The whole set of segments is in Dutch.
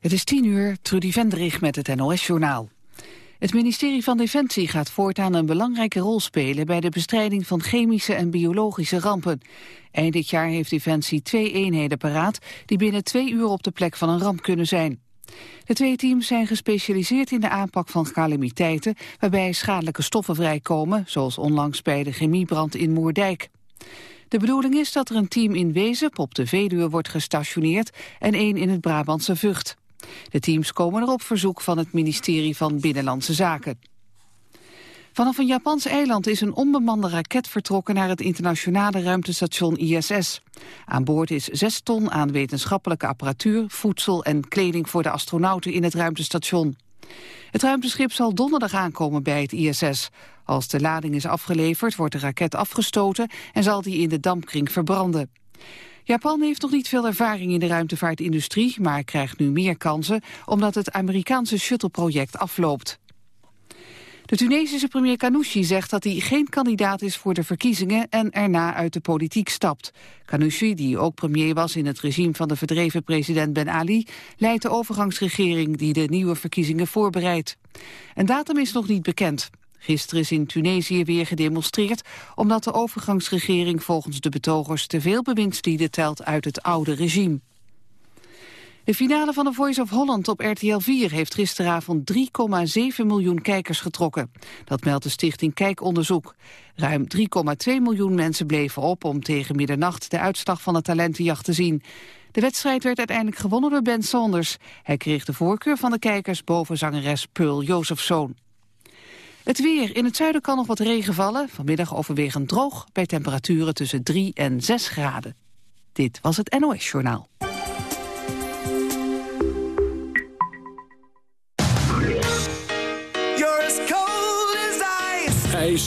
Het is tien uur, Trudy Vendrig met het NOS-journaal. Het ministerie van Defensie gaat voortaan een belangrijke rol spelen... bij de bestrijding van chemische en biologische rampen. Eind dit jaar heeft Defensie twee eenheden paraat... die binnen twee uur op de plek van een ramp kunnen zijn. De twee teams zijn gespecialiseerd in de aanpak van calamiteiten... waarbij schadelijke stoffen vrijkomen... zoals onlangs bij de chemiebrand in Moerdijk. De bedoeling is dat er een team in Wezep op de Veluwe wordt gestationeerd... en één in het Brabantse Vught. De teams komen er op verzoek van het ministerie van Binnenlandse Zaken. Vanaf een Japans eiland is een onbemande raket vertrokken naar het internationale ruimtestation ISS. Aan boord is 6 ton aan wetenschappelijke apparatuur, voedsel en kleding voor de astronauten in het ruimtestation. Het ruimteschip zal donderdag aankomen bij het ISS. Als de lading is afgeleverd wordt de raket afgestoten en zal die in de dampkring verbranden. Japan heeft nog niet veel ervaring in de ruimtevaartindustrie, maar krijgt nu meer kansen omdat het Amerikaanse shuttle-project afloopt. De Tunesische premier Kanouchi zegt dat hij geen kandidaat is voor de verkiezingen en erna uit de politiek stapt. Kanouchi, die ook premier was in het regime van de verdreven president Ben Ali, leidt de overgangsregering die de nieuwe verkiezingen voorbereidt. Een datum is nog niet bekend. Gisteren is in Tunesië weer gedemonstreerd... omdat de overgangsregering volgens de betogers... te veel bewindslieden telt uit het oude regime. De finale van The Voice of Holland op RTL 4 heeft gisteravond 3,7 miljoen kijkers getrokken. Dat meldt de stichting Kijkonderzoek. Ruim 3,2 miljoen mensen bleven op om tegen middernacht de uitslag van de talentenjacht te zien. De wedstrijd werd uiteindelijk gewonnen door Ben Saunders. Hij kreeg de voorkeur van de kijkers boven zangeres Pearl Josephson. Het weer. In het zuiden kan nog wat regen vallen. Vanmiddag overwegend droog bij temperaturen tussen 3 en 6 graden. Dit was het NOS Journaal.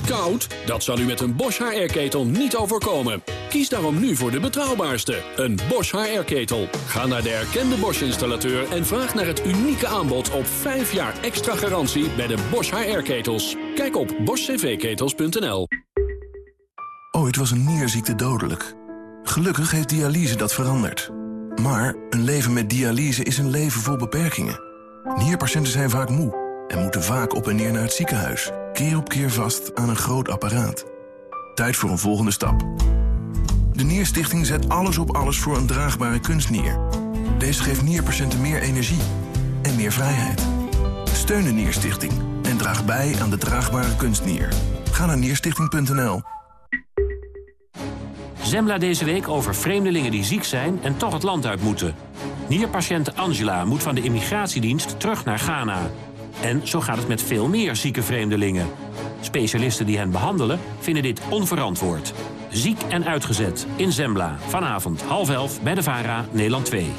Koud? Dat zal u met een Bosch HR-ketel niet overkomen. Kies daarom nu voor de betrouwbaarste, een Bosch HR-ketel. Ga naar de erkende Bosch-installateur en vraag naar het unieke aanbod op 5 jaar extra garantie bij de Bosch HR-ketels. Kijk op boschcvketels.nl. Ooit was een nierziekte dodelijk. Gelukkig heeft dialyse dat veranderd. Maar een leven met dialyse is een leven vol beperkingen. Nierpatiënten zijn vaak moe en moeten vaak op en neer naar het ziekenhuis keer op keer vast aan een groot apparaat. Tijd voor een volgende stap. De Nierstichting zet alles op alles voor een draagbare kunstnier. Deze geeft nierpatiënten meer energie en meer vrijheid. Steun de Nierstichting en draag bij aan de draagbare kunstnier. Ga naar nierstichting.nl. Zembla deze week over vreemdelingen die ziek zijn en toch het land uit moeten. Nierpatiënte Angela moet van de immigratiedienst terug naar Ghana. En zo gaat het met veel meer zieke vreemdelingen. Specialisten die hen behandelen vinden dit onverantwoord. Ziek en uitgezet in Zembla. Vanavond half elf bij de VARA, Nederland 2.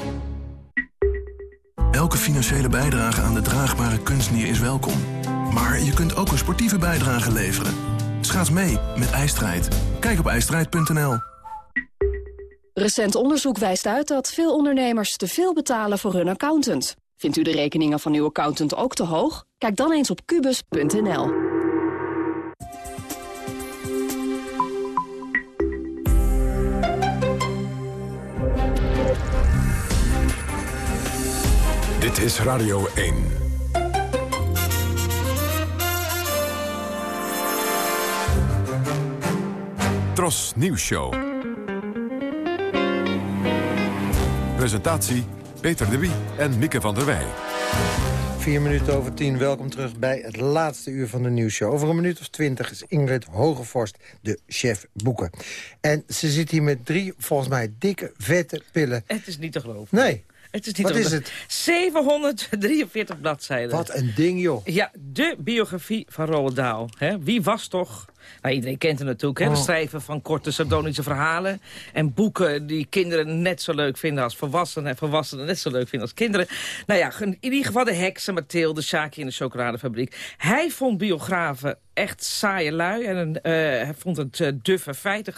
Elke financiële bijdrage aan de draagbare kunstnier is welkom. Maar je kunt ook een sportieve bijdrage leveren. Schaats mee met IJstrijd. Kijk op ijstrijd.nl. Recent onderzoek wijst uit dat veel ondernemers te veel betalen voor hun accountant. Vindt u de rekeningen van uw accountant ook te hoog? Kijk dan eens op kubus.nl. Dit is Radio 1. Tros Nieuws Show. Presentatie Peter de Wie en Mieke van der Wij. Vier minuten over tien, welkom terug bij het laatste uur van de nieuwsshow. Over een minuut of twintig is Ingrid Hogevorst de chef boeken. En ze zit hier met drie, volgens mij, dikke, vette pillen. Het is niet te geloven. Nee. Het is niet Wat is het? 743 bladzijden. Wat een ding, joh. Ja, de biografie van Roald Dahl. Hè? Wie was toch... Nou, iedereen kent hem natuurlijk, hè? Oh. De schrijver van korte sardonische verhalen. En boeken die kinderen net zo leuk vinden als volwassenen... en volwassenen net zo leuk vinden als kinderen. Nou ja, in ieder geval de heksen, Mathilde, Shaki in de chocoladefabriek. Hij vond biografen echt saaie lui. En eh, hij vond het uh, duffe feiten.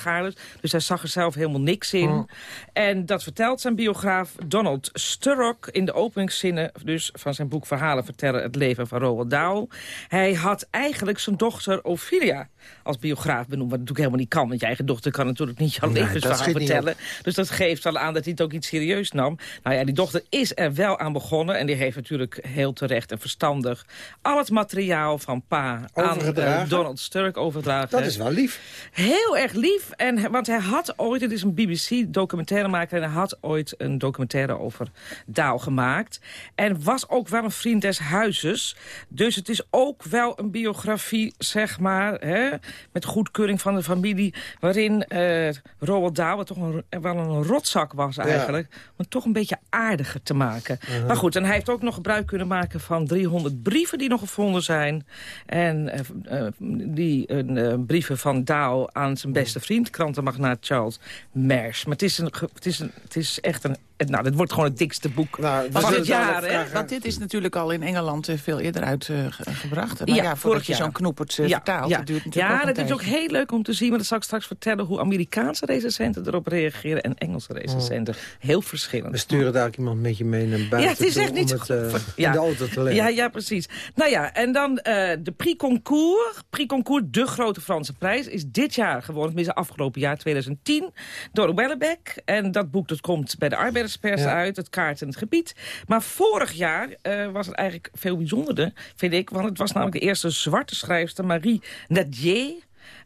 Dus hij zag er zelf helemaal niks in. Oh. En dat vertelt zijn biograaf Donald Sturrock... in de openingszinnen dus van zijn boek Verhalen vertellen... het leven van Roald Dahl. Hij had eigenlijk zijn dochter Ophelia als biograaf benoemd. Wat natuurlijk helemaal niet kan. Want je eigen dochter kan natuurlijk niet jouw Nee, levensverhaal vertellen. Dus dat geeft al aan dat hij het ook iets serieus nam. Nou ja, die dochter is er wel aan begonnen. En die heeft natuurlijk heel terecht en verstandig... al het materiaal van pa aan eh, Donald Sturck overdragen. Dat is wel lief. Heel erg lief. En, want hij had ooit, het is een BBC-documentairemaker... en hij had ooit een documentaire over Daal gemaakt. En was ook wel een vriend des huizes. Dus het is ook wel een biografie, zeg maar... Hè, met goedkeuring van de familie... waarin eh Roald Daal, wat toch een, wel een rotzak was eigenlijk... maar toch een beetje aardiger te maken. Maar goed, en hij heeft ook nog gebruik kunnen maken van 300 brieven... die nog gevonden zijn. En eh, die een, brieven van Daal aan zijn beste vriend... krantenmagnaat Charles Mers. Maar het is, een, het is, een, het is echt een... Nou, dit wordt gewoon het dikste boek Nou, van het jaar, hè? Want dit is natuurlijk al in Engeland eh, veel eerder uitgebracht. maar Ja, ja, vorig voordat je jaar. zo'n knoepert uh, vertaalt, ja. dat duurt natuurlijk ja dat is ook heel leuk om te zien. Maar dat zal ik straks vertellen hoe Amerikaanse recensenten erop reageren... en Engelse recensenten. Heel verschillend. We sturen daar ook iemand met je mee naar buiten Ja, het is echt niet om zo het, eh, goed. in de auto te leggen. Ja, ja, precies. Nou ja, en dan eh, de Prix Concours. Prix Concours, de grote Franse prijs, is dit jaar gewonnen. Tenminste, afgelopen jaar, 2010, door Wellebeck. En dat boek dat komt bij de Ja. uit, het kaart en het gebied. Maar vorig jaar eh, was het eigenlijk veel bijzonderder, vind ik. Want het was namelijk de eerste zwarte schrijfster, Marie Nadier...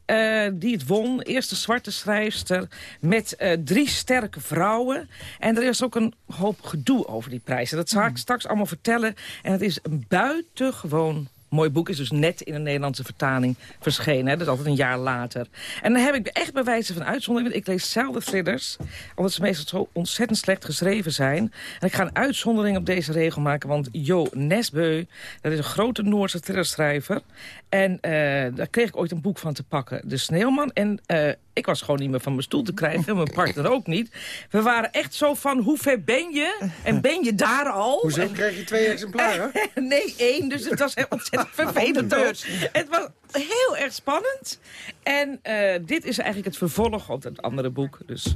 eh, die het won. Eerste zwarte schrijfster met eh, drie sterke vrouwen. En er is ook een hoop gedoe over die prijzen. Dat zal ik straks allemaal vertellen. En het is een buitengewoon mooi boek. Is dus net in een Nederlandse vertaling verschenen. Hè? Dat is altijd een jaar later. En dan heb ik echt bewijzen van uitzondering. Ik lees zelden thrillers. Omdat ze meestal zo ontzettend slecht geschreven zijn. En ik ga een uitzondering op deze regel maken. Want Jo Nesbø, dat is een grote Noorse thrillerschrijver. En eh, daar kreeg ik ooit een boek van te pakken. De Sneeuwman. En eh, ik was gewoon niet meer van mijn stoel te krijgen. En mijn partner ook niet. We waren echt zo van, hoe ver ben je? En ben je daar al? Hoezo En- krijg je twee exemplaren? nee, één. Dus het was ontzettend vervelend. Het was heel erg spannend. En eh, dit is eigenlijk het vervolg op het andere boek. Dus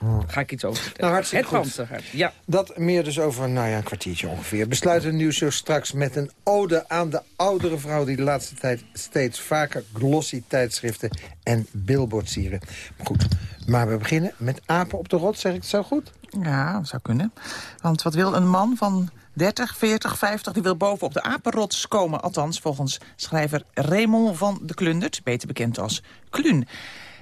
daar ga ik iets over vertellen. Nou, hartstikke het hart, ja. Dat meer dus over nou ja, een kwartiertje ongeveer. Besluiten de nieuwsshow straks met een ode aan de oudere vrouw... die de laatste tijd steeds vaker glossy tijdschriften en billboards sieren. Maar goed, maar we beginnen met apen op de rot, zeg ik het zo goed? Ja, dat zou kunnen. Want wat wil een man van 30, 40, 50... die wil boven op de apenrots komen. Althans, volgens schrijver Raymond van de Klundert... beter bekend als Kluun.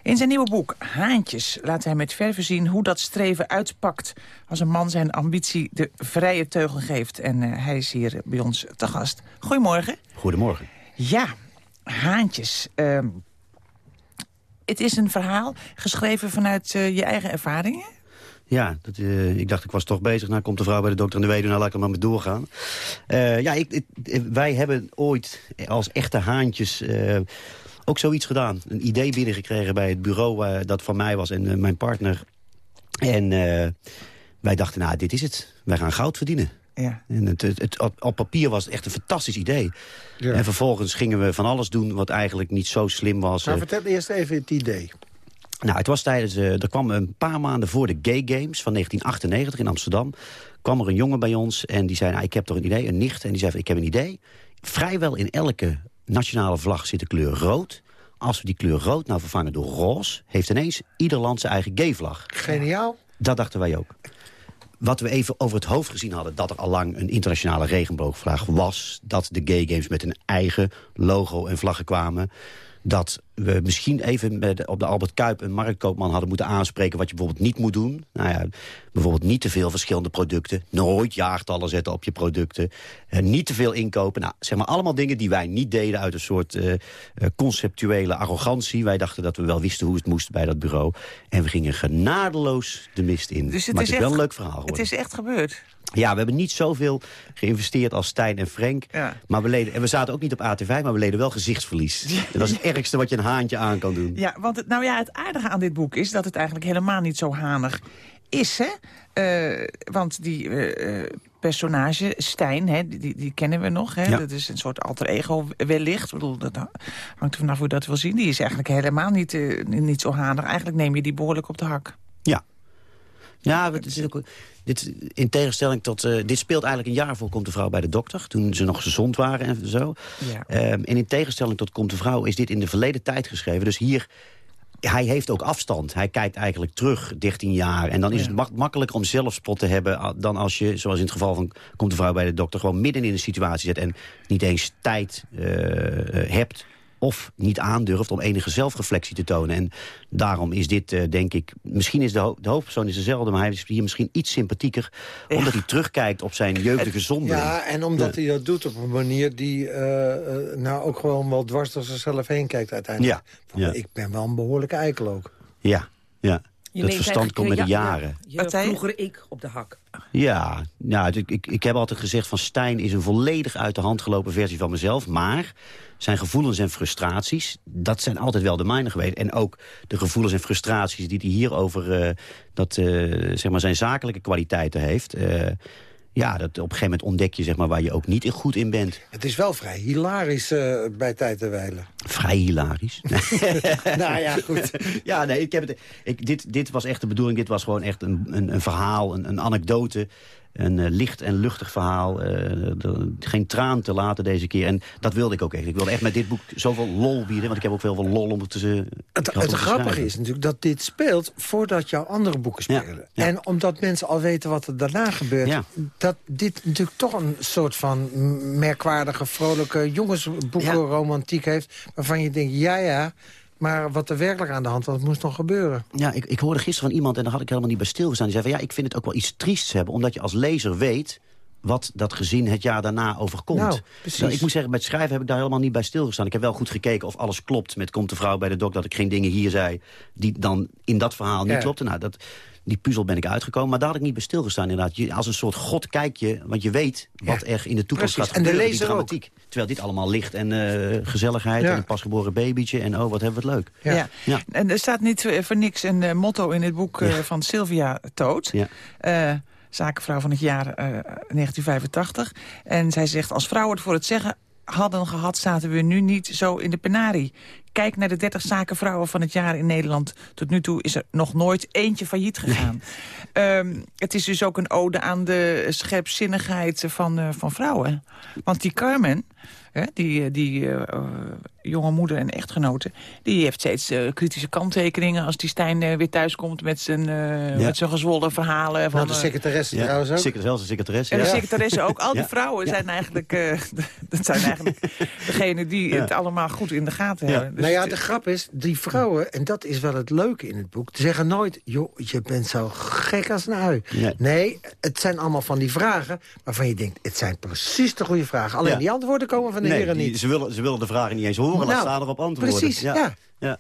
In zijn nieuwe boek Haantjes laat hij met verve zien hoe dat streven uitpakt... als een man zijn ambitie de vrije teugel geeft. En eh, hij is hier bij ons te gast. Goedemorgen. Goedemorgen. Ja, Haantjes. Ehm, het is een verhaal geschreven vanuit eh, je eigen ervaringen? Ja, dat, eh, ik dacht ik was toch bezig. Nou komt de vrouw bij de dokter en de weduwe, nou laat ik er maar mee doorgaan. Ja, ik, ik- wij hebben ooit als echte haantjes ook zoiets gedaan. Een idee binnengekregen bij het bureau eh, dat van mij was en eh, mijn partner. En eh, wij dachten, nou dit is het. Wij gaan goud verdienen. Ja. En het, het, het- op, papier was het echt een fantastisch idee. En vervolgens gingen we van alles doen wat eigenlijk niet zo slim was. Maar Eh, vertel eerst even het idee. nou, het was tijdens, er kwam een paar maanden voor de Gay Games van 1998 in Amsterdam. kwam er een jongen bij ons en die zei, nou, ik heb toch een idee, een nicht. En die zei, ik heb een idee. Vrijwel in elke nationale vlag zit de kleur rood. Als we die kleur rood nou vervangen door roze... heeft ineens ieder land zijn eigen gay-vlag. Geniaal. Dat dachten wij ook. Wat we even over het hoofd gezien hadden... dat er allang een internationale regenboogvlag was... dat de gay games met een eigen logo en vlaggen kwamen... dat we misschien even met, op de Albert Kuip een marktkoopman hadden moeten aanspreken... wat je bijvoorbeeld niet moet doen. Nou ja, bijvoorbeeld niet te veel verschillende producten. Nooit jaartallen zetten op je producten. Eh, niet te veel inkopen. Nou, zeg maar allemaal dingen die wij niet deden... uit een soort eh, eh, conceptuele arrogantie. Wij dachten dat we wel wisten hoe het moest bij dat bureau. En we gingen genadeloos de mist in. Dus het maar is het is wel echt- een leuk verhaal geworden. Het is echt gebeurd. Ja, we hebben niet zoveel geïnvesteerd als Stijn en Frank. Ja. Maar we leden, en we zaten ook niet op AT5, maar we leden wel gezichtsverlies. Dat is het ergste wat je een haantje aan kan doen. Ja, want het, nou ja, het aardige aan dit boek is dat het eigenlijk helemaal niet zo hanig is, hè? Eh, want die, eh, eh, personage, Stijn, hè, die, die, kennen we nog. Hè? Ja. Dat is een soort alter ego wellicht. Ik bedoel, dat hangt er vanaf hoe je dat wil zien. Die is eigenlijk helemaal niet, niet zo hanig. Eigenlijk neem je die behoorlijk op de hak. Ja. Ja, het is ook, dit, in tegenstelling tot... eh, dit speelt eigenlijk een jaar voor Komt de Vrouw bij de Dokter. Toen ze nog gezond waren en zo. Ja. Ehm, en in tegenstelling tot Komt de Vrouw is dit in de verleden tijd geschreven. Dus hier... Hij heeft ook afstand. Hij kijkt eigenlijk terug, 13 jaar. En dan is het mak makkelijker om zelfspot te hebben... dan als je, zoals in het geval van Komt de Vrouw bij de Dokter... gewoon midden in een situatie zit en niet eens tijd eh, eh, hebt of niet aandurft om enige zelfreflectie te tonen. En daarom is dit, eh, denk ik... Misschien is de, ho- de hoofdpersoon is dezelfde, maar hij is hier misschien iets sympathieker... omdat hij terugkijkt op zijn jeugdige zonde. Ja, en omdat Ja. hij dat doet op een manier die eh, eh, nou ook gewoon wel dwars door zichzelf heen kijkt uiteindelijk. Ja, Van, ja. Ik ben wel een behoorlijke eikel ook. Ja, ja. Je dat verstand komt met de ja, jaren. Ja, je vroeger ik op de hak. Ja, ja ik, ik, ik heb altijd gezegd van Stijn is een volledig uit de hand gelopen versie van mezelf. Maar zijn gevoelens en frustraties, dat zijn altijd wel de mijne geweest. En ook de gevoelens en frustraties die hij hier over eh, dat, eh, zeg maar zijn zakelijke kwaliteiten heeft. eh, ja, dat op een gegeven moment ontdek je zeg maar, waar je ook niet goed in bent. Het is wel vrij hilarisch eh, bij tijd en wijlen. Vrij hilarisch. nou ja, goed. ja, nee, ik heb het, ik, dit, dit was echt de bedoeling. Dit was gewoon echt een, een, een verhaal, een, een anekdote. Een eh, licht en luchtig verhaal. eh, geen traan te laten deze keer. En dat wilde ik ook echt. Ik wilde echt met dit boek zoveel lol bieden. Want ik heb ook veel veel lol om te, Het, grappige is natuurlijk dat dit speelt voordat jouw andere boeken Ja, spelen. ja. En omdat mensen al weten wat er daarna gebeurt... Ja. dat dit natuurlijk toch een soort van merkwaardige, vrolijke jongensboekenromantiek heeft... waarvan je denkt, ja, ja, maar wat er werkelijk aan de hand was, moest nog gebeuren. Ja, ik, ik hoorde gisteren van iemand, en daar had ik helemaal niet bij stilgestaan. Die zei van, ja, ik vind het ook wel iets triests hebben. Omdat je als lezer weet wat dat gezin het jaar daarna overkomt. Nou, precies. Nou, ik moet zeggen, bij het schrijven heb ik daar helemaal niet bij stilgestaan. Ik heb wel goed gekeken of alles klopt met Komt de vrouw bij de dok... dat ik geen dingen hier zei die dan in dat verhaal niet Ja. klopten. Nou, dat, die puzzel ben ik uitgekomen. Maar daar had ik niet bij stilgestaan inderdaad. Je, als een soort god kijk je, want je weet wat Ja. er in de toekomst Precies. gaat En de gebeuren. lezer dramatiek. Terwijl dit allemaal licht en eh, gezelligheid Ja. en een pasgeboren babytje... en oh, wat hebben we het leuk. Ja. Ja. En er staat niet voor niks een eh, motto in het boek eh, Ja. van Sylvia Toot. Ja. Eh, zakenvrouw van het jaar eh, 1985. En zij zegt, als vrouwen het voor het zeggen hadden gehad... zaten we nu niet zo in de penarie. Kijk naar de 30 zakenvrouwen van het jaar in Nederland. Tot nu toe is er nog nooit eentje failliet gegaan. Ehm, het is dus ook een ode aan de scherpzinnigheid van, eh, van vrouwen. Want die Carmen, hè, die, eh, die eh, eh, jonge moeder en echtgenote... die heeft steeds kritische kanttekeningen... als die Stijn weer thuiskomt met zijn, eh, Ja. met zijn gezwollen verhalen. Van, Nou, de eh, secretaresse Ja, trouwens ook. Zeker, zelfs de secretaresse. en de secretaresse ook. Al die Ja. vrouwen zijn eigenlijk, eh, dat zijn eigenlijk degenen die Ja. het allemaal goed in de gaten Ja. hebben. Dus nou ja, de grap is, die vrouwen, en dat is wel het leuke in het boek... ze zeggen nooit, joh, je bent zo gek als een ui. Nee. Nee, het zijn allemaal van die vragen waarvan je denkt... het zijn precies de goede vragen. Alleen Ja. die antwoorden komen van de Nee, heren die- niet. ze, willen, ze willen de vragen niet eens horen, laat Nou, staan erop antwoorden. precies, ja. ja.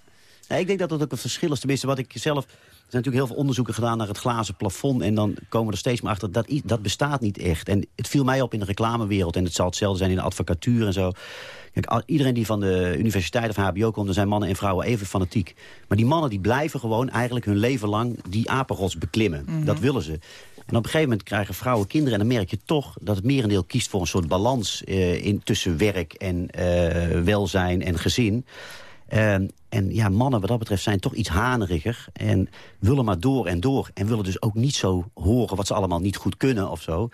Nee, ik denk dat dat ook een verschil is. Tenminste, wat ik zelf... Er zijn natuurlijk heel veel onderzoeken gedaan naar het glazen plafond... en dan komen we er steeds maar achter, dat, dat bestaat niet echt. En het viel mij op in de reclamewereld... en het zal hetzelfde zijn in de advocatuur en zo. Kijk, iedereen die van de universiteit of hbo komt... dan zijn mannen en vrouwen even fanatiek. Maar die mannen die blijven gewoon eigenlijk hun leven lang... die apenrots beklimmen. Dat willen ze. En op een gegeven moment krijgen vrouwen kinderen... en dan merk je toch dat het merendeel kiest voor een soort balans... eh, in, tussen werk en eh, welzijn en gezin... En, en ja, mannen wat dat betreft zijn toch iets haneriger. En willen maar door en door. En willen dus ook niet zo horen wat ze allemaal niet goed kunnen of zo.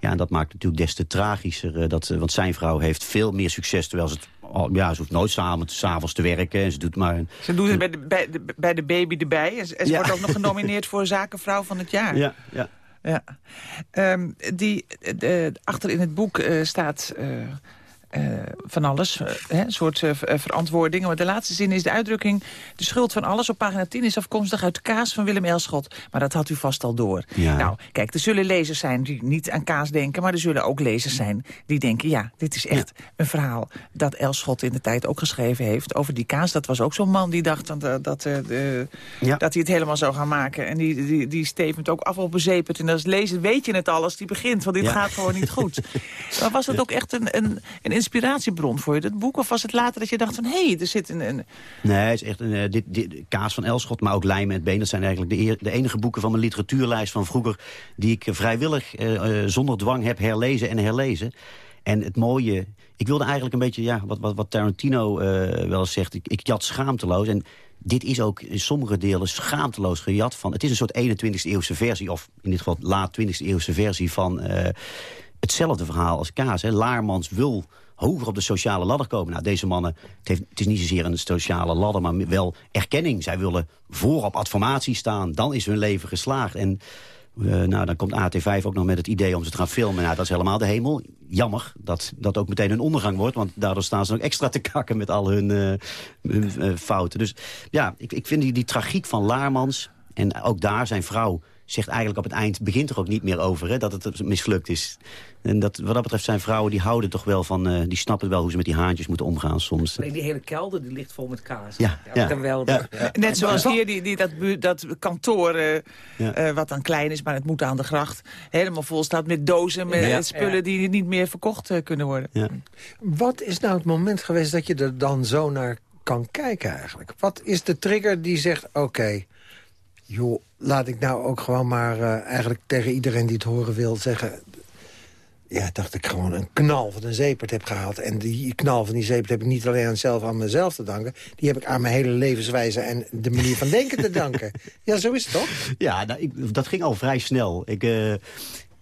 Ja, en dat maakt natuurlijk des te tragischer. eh, dat, want zijn vrouw heeft veel meer succes. Terwijl ze het, ja, ze hoeft nooit samen s'avonds te werken. En ze doet maar... een- Ze doen het bij de, bij, de, bij de baby erbij. En ze, en ze Ja. wordt ook nog genomineerd voor zakenvrouw van het jaar. Ja, ja. Ja. Ehm, die, achter in het boek eh, staat eh, van alles, eh, hè, een soort eh, ver- eh, verantwoording. Maar de laatste zin is de uitdrukking... de schuld van alles op pagina 10 is afkomstig uit de kaas van Willem Elschot. Maar dat had u vast al door. Ja. Nou, kijk, er zullen lezers zijn die niet aan kaas denken... maar er zullen ook lezers zijn die denken... ja, dit is echt een verhaal dat Elschot in de tijd ook geschreven heeft... over die kaas. Dat was ook zo'n man die dacht dat, eh, dat, eh, de, Ja. dat hij het helemaal zou gaan maken. En die, die, die stevend ook af op. En als lezer weet je het al als die begint, want dit gaat gewoon niet goed. maar was het ook echt een, een, een inspiratiebron voor je, dat boek? Of was het later dat je dacht van, hé, hey, er zit een... een... Nee, het is echt een, dit, dit, Kaas van Elschot, maar ook Lijmen het Been. Dat zijn eigenlijk de, de enige boeken van mijn literatuurlijst van vroeger... die ik vrijwillig, uh, zonder dwang heb herlezen en herlezen. En het mooie... Ik wilde eigenlijk een beetje, ja, wat, wat, wat Tarantino uh, wel zegt... Ik, ik jat schaamteloos. En dit is ook in sommige delen schaamteloos gejat van... Het is een soort 21e eeuwse versie, of in dit geval laat 20e eeuwse versie... van hetzelfde verhaal als Kaas. Hè. Laarmans wil hoger op de sociale ladder komen. Nou, deze mannen, het, heeft, het is niet zozeer een sociale ladder... maar wel erkenning. Zij willen voor op adformatie staan. Dan is hun leven geslaagd. En uh, nou, dan komt AT5 ook nog met het idee om ze te gaan filmen. Nou, dat is helemaal de hemel. Jammer dat dat ook meteen hun ondergang wordt. Want daardoor staan ze nog extra te kakken met al hun, hun uh, fouten. Dus ja, ik, ik vind die tragiek van Laarmans... en ook daar zijn vrouw zegt eigenlijk op het eind... begint er ook niet meer over hè, dat het mislukt is. En dat, wat dat betreft zijn vrouwen die houden toch wel van... Uh, die snappen wel hoe ze met die haantjes moeten omgaan soms. Nee, die hele kelder die ligt vol met kaas. Ja, ja, geweldig. Ja. Net zoals hier die, die, dat, dat kantoor, uh, ja. uh, wat dan klein is, maar het moet aan de gracht... helemaal vol staat met dozen met spullen die niet meer verkocht kunnen worden. Wat is nou het moment geweest dat je er dan zo naar kan kijken eigenlijk? Wat is de trigger die zegt, oké... Okay, joh, laat ik nou ook gewoon maar uh, eigenlijk tegen iedereen die het horen wil zeggen... Ja, dacht ik gewoon een knal van een zeepert heb gehaald. En die knal van die zeepert heb ik niet alleen aan zelf aan mezelf te danken. Die heb ik aan mijn hele levenswijze en de manier van denken te danken. Ja, zo is het toch? Ja, nou, ik, dat ging al vrij snel. Ik... Uh...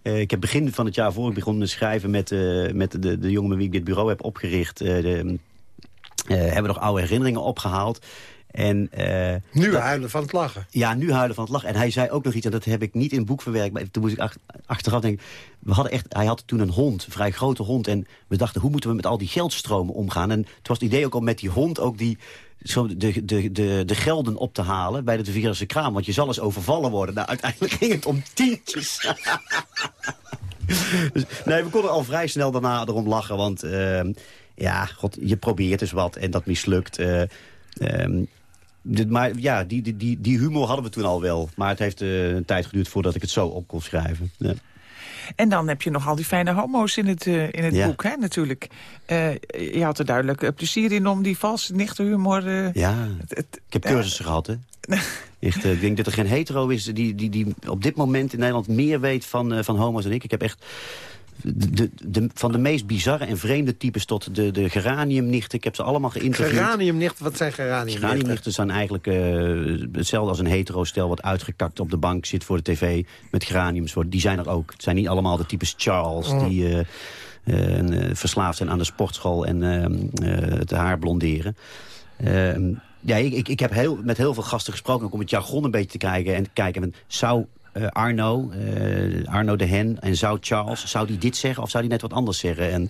Uh, ik heb begin van het jaar voor ik begon met schrijven met, uh, met de, de jongen met wie ik dit bureau heb opgericht. Uh, de, hebben we nog oude herinneringen opgehaald. En, uh, nu dat, huilen van het lachen. Ja, nu huilen van het lachen. En hij zei ook nog iets, en dat heb ik niet in het boek verwerkt... maar toen moest ik ach, achteraf denken... We hadden echt, hij had toen een hond, een vrij grote hond... en we dachten, hoe moeten we met al die geldstromen omgaan? En het was het idee ook om met die hond ook die, zo de, de, de, de gelden op te halen... bij de Tevierse kraam, want je zal eens overvallen worden. Nou, uiteindelijk ging het om tientjes. dus, nee, we konden al vrij snel daarna erom lachen, want... Uh, ja, god, je probeert dus wat en dat mislukt... Uh, um, maar ja, die, die, die, die humor hadden we toen al wel. Maar het heeft uh, een tijd geduurd voordat ik het zo op kon schrijven. Ja. En dan heb je nog al die fijne homo's in het, uh, in het ja. boek, hè, natuurlijk. Uh, je had er duidelijk plezier in om die valse nichte humor... ja, het, het, ik heb cursussen gehad, hè. echt, ik denk dat er geen hetero is die, die, die op dit moment in Nederland meer weet van, van homo's dan ik. Ik heb echt de, de, van de meest bizarre en vreemde types tot de, de geraniumnichten. Ik heb ze allemaal geïnterviewd. Geraniumnichten, wat zijn geraniumnichten? Geraniumnichten zijn eigenlijk uh, hetzelfde als een hetero-stel... wat uitgekakt op de bank zit voor de tv met geraniums. Die zijn er ook. Het zijn niet allemaal de types Charles... Oh. die uh, uh, verslaafd zijn aan de sportschool en het haar blonderen. Ehm, ja, ik, ik heb heel, met heel veel gasten gesproken... om het jargon een beetje te kijken. En te kijken, zou uh, Arno, uh, Arno de Hen en zou Charles, zou die dit zeggen of zou die net wat anders zeggen? En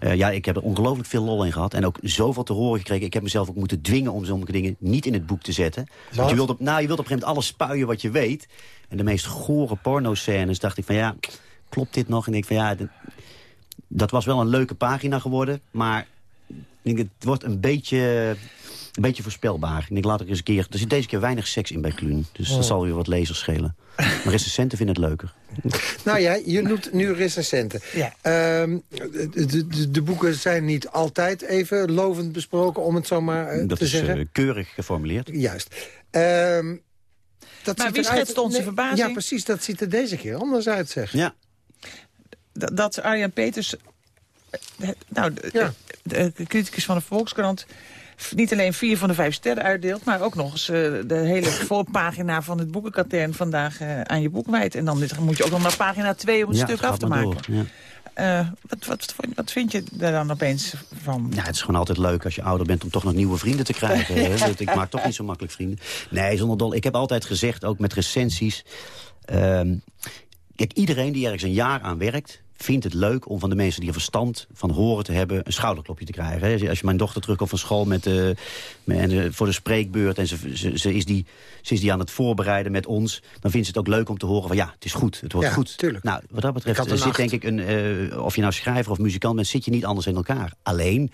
uh, ja, ik heb er ongelooflijk veel lol in gehad en ook zoveel te horen gekregen. Ik heb mezelf ook moeten dwingen om sommige dingen niet in het boek te zetten. Wat? Want je wilt op, nou, je wilt op een gegeven moment alles spuien wat je weet. En de meest gore porno-scènes dacht ik van ja, klopt dit nog? En ik van ja, dat was wel een leuke pagina geworden, maar ik, het wordt een beetje een beetje voorspelbaar. Ik denk, laat ik eens een keer... Er zit deze keer weinig seks in bij Kluun. Dus oh. dat zal weer wat lezers schelen. Maar recensenten vinden het leuker. Nou ja, je noemt nu recensenten. Ja. Um, de, de, de, boeken zijn niet altijd even lovend besproken, om het zo maar uh, dat te is, zeggen. Uh, keurig geformuleerd. Juist. Um, dat maar wie schetst onze nee, verbazing? Ja, precies. Dat ziet er deze keer anders uit, zeg. Ja. Dat, dat Arjan Peters... Nou, de, ja. de, de criticus van de Volkskrant niet alleen vier van de vijf sterren uitdeelt... maar ook nog eens uh, de hele voorpagina van het boekenkatern vandaag uh, aan je boek wijdt. En dan moet je ook nog naar pagina 2 om het ja, stuk af te maken. Door. Uh, wat, wat, wat, vind je daar dan opeens van? Ja, het is gewoon altijd leuk als je ouder bent om toch nog nieuwe vrienden te krijgen. ik maak toch niet zo makkelijk vrienden. Nee, zonder dol. Ik heb altijd gezegd, ook met recensies... Um, kijk, iedereen die ergens een jaar aan werkt vindt het leuk om van de mensen die er verstand van horen te hebben... een schouderklopje te krijgen. Hè. Als je mijn dochter terugkomt van school met, uh, met, uh, voor de spreekbeurt... en ze, ze, ze, is die, ze is die aan het voorbereiden met ons... dan vindt ze het ook leuk om te horen van ja, het is goed, het wordt ja, goed. Tuurlijk. Nou, wat dat betreft zit nacht. denk ik, een, uh, of je nou schrijver of muzikant bent... zit je niet anders in elkaar. Alleen...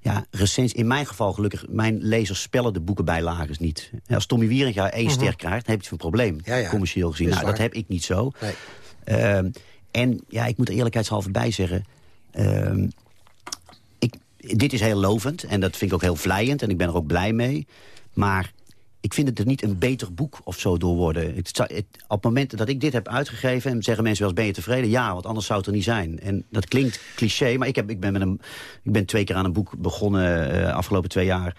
Ja, recens, in mijn geval gelukkig, mijn lezers spellen de boekenbijlagen niet. Als Tommy Wieringa één uh -huh. ster krijgt, dan heb je een probleem, ja, ja. commercieel gezien. Dat nou, waar. dat heb ik niet zo. Nee. Uh, en ja, ik moet er eerlijkheidshalve bij zeggen... Uh, ik dit is heel lovend en dat vind ik ook heel vlijend en ik ben er ook blij mee. Maar ik vind het er niet een beter boek of zo door worden. Het, op het moment dat ik dit heb uitgegeven... en zeggen mensen wel eens, ben je tevreden? Ja, want anders zou het er niet zijn. En dat klinkt cliché, maar ik, heb, ik, ben, met een, ik ben twee keer aan een boek begonnen... eh afgelopen twee jaar.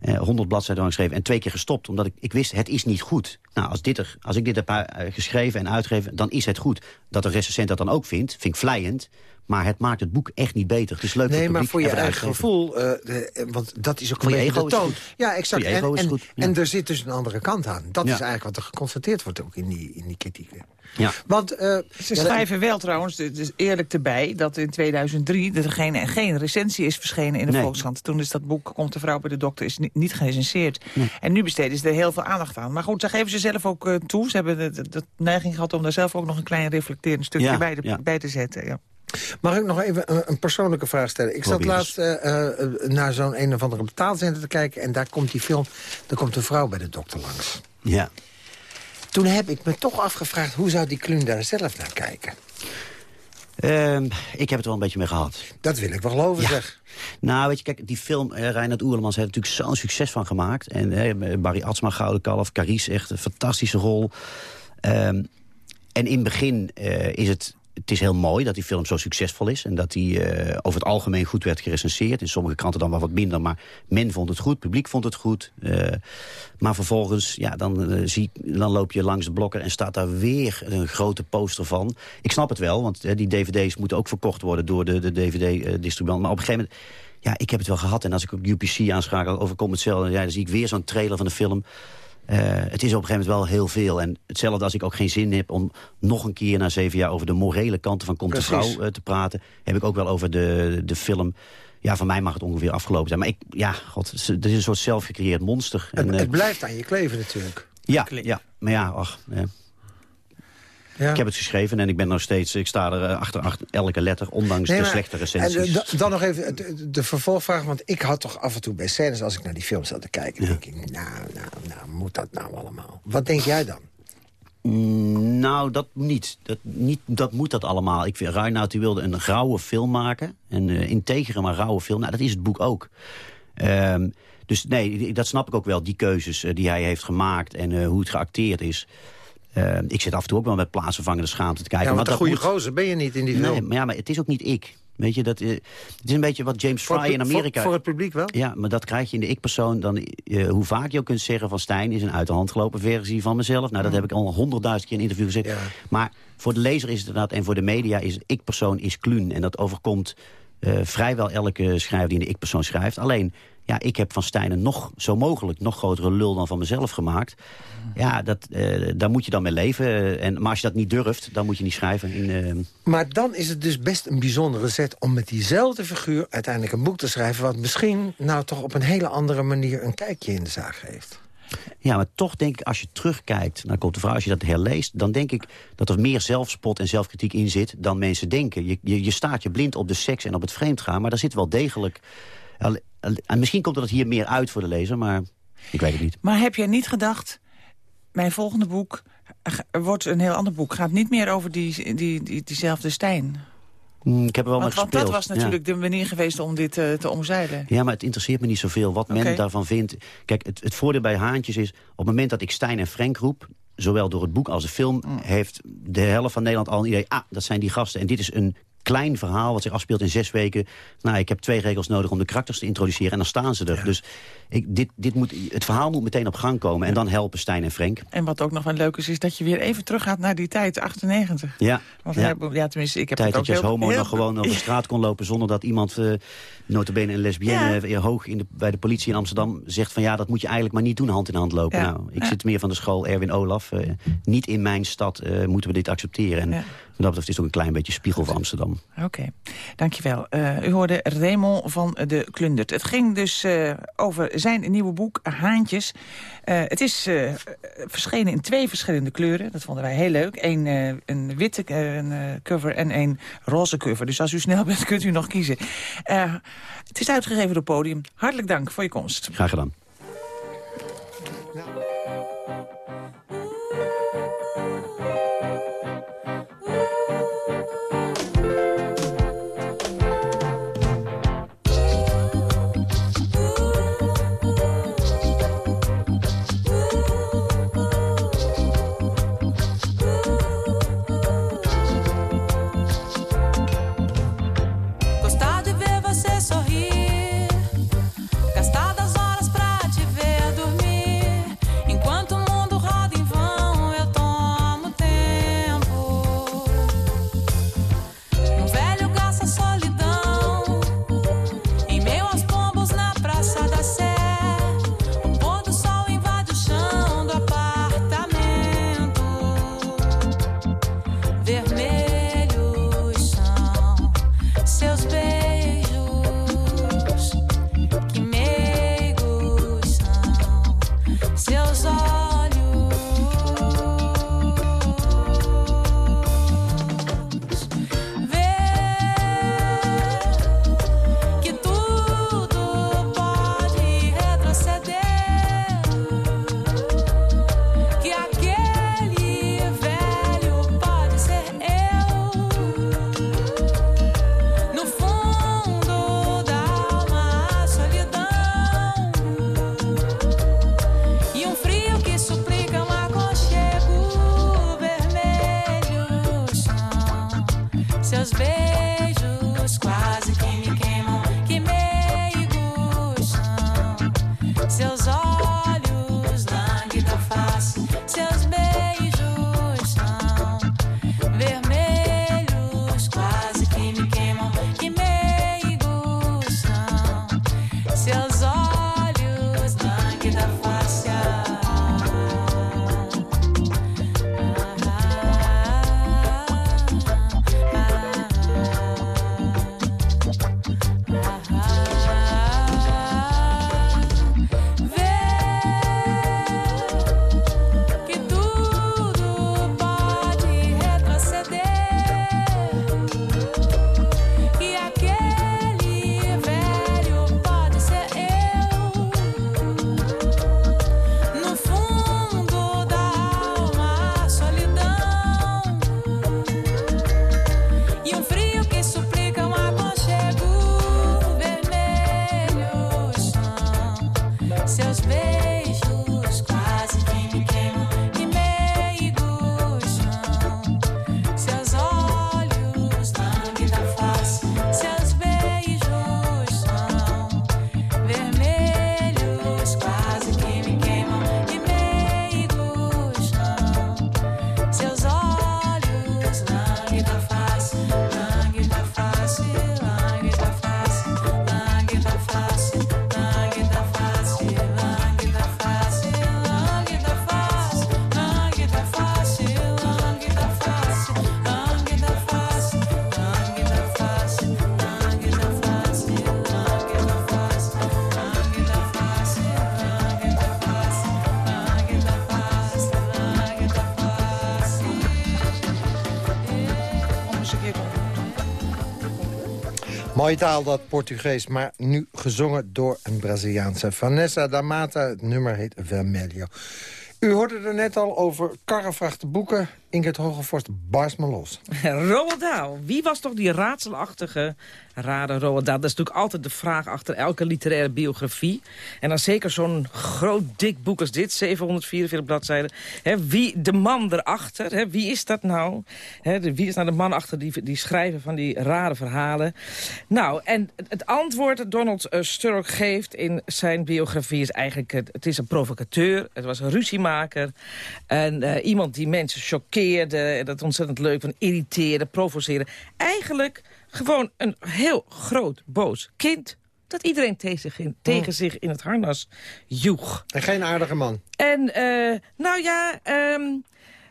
Eh 100 bladzijden lang geschreven en twee keer gestopt. Omdat ik, ik wist, het is niet goed. Nou, als, dit er, als ik dit heb eh, geschreven en uitgegeven, dan is het goed. Dat een recensent dat dan ook vindt, vind ik vlijend. Maar het maakt het boek echt niet beter. Het is leuk Nee, het maar voor je eigen gevoel, eh, de- want dat is ook Voor een je beetje ego de is toon. Ja, exact. Voor je ego en, is en, het goed, ja. en er zit dus een andere kant aan. Dat Ja. is eigenlijk wat er geconstateerd wordt ook in die, in die kritieken. Ja. Want, eh, Ze ja, schrijven wel trouwens, het is eerlijk erbij... dat in 2003 er geen, geen recensie is verschenen in de Nee. Volkskrant. Toen is dat boek Komt de vrouw bij de dokter is niet, niet gerecenseerd. En nu besteden ze er heel veel aandacht aan. Maar goed, daar geven ze zelf ook eh, toe. Ze hebben de, de, de neiging gehad om daar zelf ook nog een klein reflecterend stukje Ja, bij, de- ja. bij te zetten. Ja. Mag ik nog even een, een persoonlijke vraag stellen? Ik zat laatst eh, eh, naar zo'n een of andere betaalzender te kijken... en daar komt die film, daar komt een vrouw bij de dokter langs. Ja. Toen heb ik me toch afgevraagd... hoe zou die Kluun daar zelf naar kijken? Ehm, ik heb het wel een beetje mee gehad. Dat wil ik wel geloven, Ja. zeg. Nou, weet je, kijk, die film, eh, Reinhard Oerlemans heeft er natuurlijk zo'n succes van gemaakt. En eh, Barry Atsma, Gouden Kalf, Carice, echt een fantastische rol. Ehm, en in het begin eh, is het... Het is heel mooi dat die film zo succesvol is... en dat die eh, over het algemeen goed werd gerecenseerd. In sommige kranten dan wel wat minder, maar men vond het goed. Publiek vond het goed. Eh, maar vervolgens, ja, dan, eh, zie, dan loop je langs de blokker... en staat daar weer een grote poster van. Ik snap het wel, want die dvd's moeten ook verkocht worden... door de, de dvd-distribuant. Maar op een gegeven moment... Ja, ik heb het wel gehad. En als ik op UPC aanschakel, overkomt hetzelfde. Ja, dan zie ik weer zo'n trailer van de film... Eh, het is op een gegeven moment wel heel veel. En hetzelfde als ik ook geen zin heb om nog een keer na zeven jaar... over de morele kanten van Komt de Precies. Vrouw eh, te praten... heb ik ook wel over de, de film... Ja, van mij mag het ongeveer afgelopen zijn. Maar ik, ja, god, het is een soort zelfgecreëerd monster. Het, En, eh, het blijft aan je kleven natuurlijk. ja, ja, maar ja, ach, ja. Ja. ik heb het geschreven en ik ben nog steeds... Ik sta er eh, achter, achter elke letter, ondanks Nee, de slechte En recensies. da- dan nog even de, de vervolgvraag, want ik had toch af en toe bij scènes... als ik naar die film zat te kijken, denk ik... nou, nou, nou, moet dat nou allemaal? Wat denk jij dan? Mm, nou, dat niet. Dat, niet. dat moet dat allemaal. Ik vind, Reinoud die wilde een rauwe film maken. Een eh, integere, maar rauwe film. Nou, dat is het boek ook. Ehm, dus nee, dat snap ik ook wel. Die keuzes eh, die hij heeft gemaakt en hoe het geacteerd is. Ehm, ik zit af en toe ook wel met plaatsvervangende schaamte te kijken. Ja, want maar een goede moet- gozer ben je niet in die film. Nee, maar, ja, maar het is ook niet ik. Weet je, dat, eh, het is een beetje wat James Fry in Amerika... voor, voor het publiek wel? Ja, maar dat krijg je in de ik-persoon. Dan, eh, hoe vaak je ook kunt zeggen van Stijn is een uit de hand gelopen versie van mezelf. Nou, dat heb ik al honderdduizend keer in interview gezegd. Ja. Maar voor de lezer is het inderdaad, en voor de media is ik-persoon is kluun. En dat overkomt eh, vrijwel elke schrijver die in de ik-persoon schrijft. Alleen, ja, ik heb van Stijn een nog zo mogelijk nog grotere lul dan van mezelf gemaakt. Ja, dat, eh, daar moet je dan mee leven. Eh, En, maar als je dat niet durft, dan moet je niet schrijven. In, eh, Maar dan is het dus best een bijzondere zet om met diezelfde figuur uiteindelijk een boek te schrijven... wat misschien nou toch op een hele andere manier een kijkje in de zaak geeft. Ja, maar toch denk ik, als je terugkijkt naar Komt de Vrouw... als je dat herleest, dan denk ik dat er meer zelfspot en zelfkritiek in zit... dan mensen denken. Je, je, je staat je blind op de seks en op het vreemdgaan... maar daar zit wel degelijk... En misschien komt het hier meer uit voor de lezer, maar ik weet het niet. Maar heb jij niet gedacht, mijn volgende boek wordt een heel ander boek. Gaat niet meer over die, die, die, diezelfde Stijn. Mm, Ik heb er wel Want, mee want gespeeld. dat was ja. natuurlijk de manier geweest om dit eh, te omzeilen. Ja, maar het interesseert me niet zoveel wat men daarvan vindt. Kijk, het, het voordeel bij Haantjes is... op het moment dat ik Stijn en Frank roep... zowel door het boek als de film... Mm. heeft de helft van Nederland al een idee... ah, dat zijn die gasten. En dit is een klein verhaal wat zich afspeelt in zes weken. Nou, ik heb twee regels nodig om de karakters te introduceren... en dan staan ze er. Dus ik, dit, dit moet, het verhaal moet meteen op gang komen... en dan helpen Stijn en Frank. En wat ook nog wel leuk is, is dat je weer even teruggaat naar die tijd, 98. Ja, Want ja. ja. ja, tenminste, ik heb tijd het ook dat je als homo heel- nog gewoon over de straat kon lopen... zonder dat iemand, eh notabene een lesbienne, eh, hoog in de, bij de politie in Amsterdam... zegt van ja, dat moet je eigenlijk maar niet doen, hand in hand lopen. Nou, ik zit meer van de school Erwin Olaf. eh, niet in mijn stad eh, moeten we dit accepteren. En dat betreft is het ook een klein beetje spiegel voor Amsterdam. Oké, dankjewel. Eh u hoorde Raymond van de Klundert. Het ging dus eh, over zijn nieuwe boek, Haantjes. Eh, het is verschenen in twee verschillende kleuren. Dat vonden wij heel leuk. Eén een witte een, cover en een roze cover. Dus als u snel bent, kunt u nog kiezen. Het is uitgegeven door Podium. Hartelijk dank voor je komst. Graag gedaan. Mooie taal, dat Portugees, maar nu gezongen door een Braziliaanse. Vanessa da Mata, het nummer heet Vermelho. U hoorde er net al over karrevrachte boeken. Ingrid Hogevorst, barst me los. Roald Dahl. Wie was toch die raadselachtige, rare Roald Dahl? Dat is natuurlijk altijd de vraag achter elke literaire biografie. En dan zeker zo'n groot dik boek als dit, 744 bladzijden. Wie de man erachter, wie is dat nou? Wie is nou de man achter die, die schrijven van die rare verhalen? Nou, en het antwoord dat Donald uh, Sturrock geeft in zijn biografie is eigenlijk... Het, is een provocateur, het was een ruziemaker. En uh, iemand die mensen choqueerde, dat ontzettend leuk van irriteren, provoceren. Eigenlijk gewoon een heel groot, boos kind dat iedereen tegen zich in, tegen oh. zich in het harnas joeg. En geen aardige man. En, uh, nou ja, um,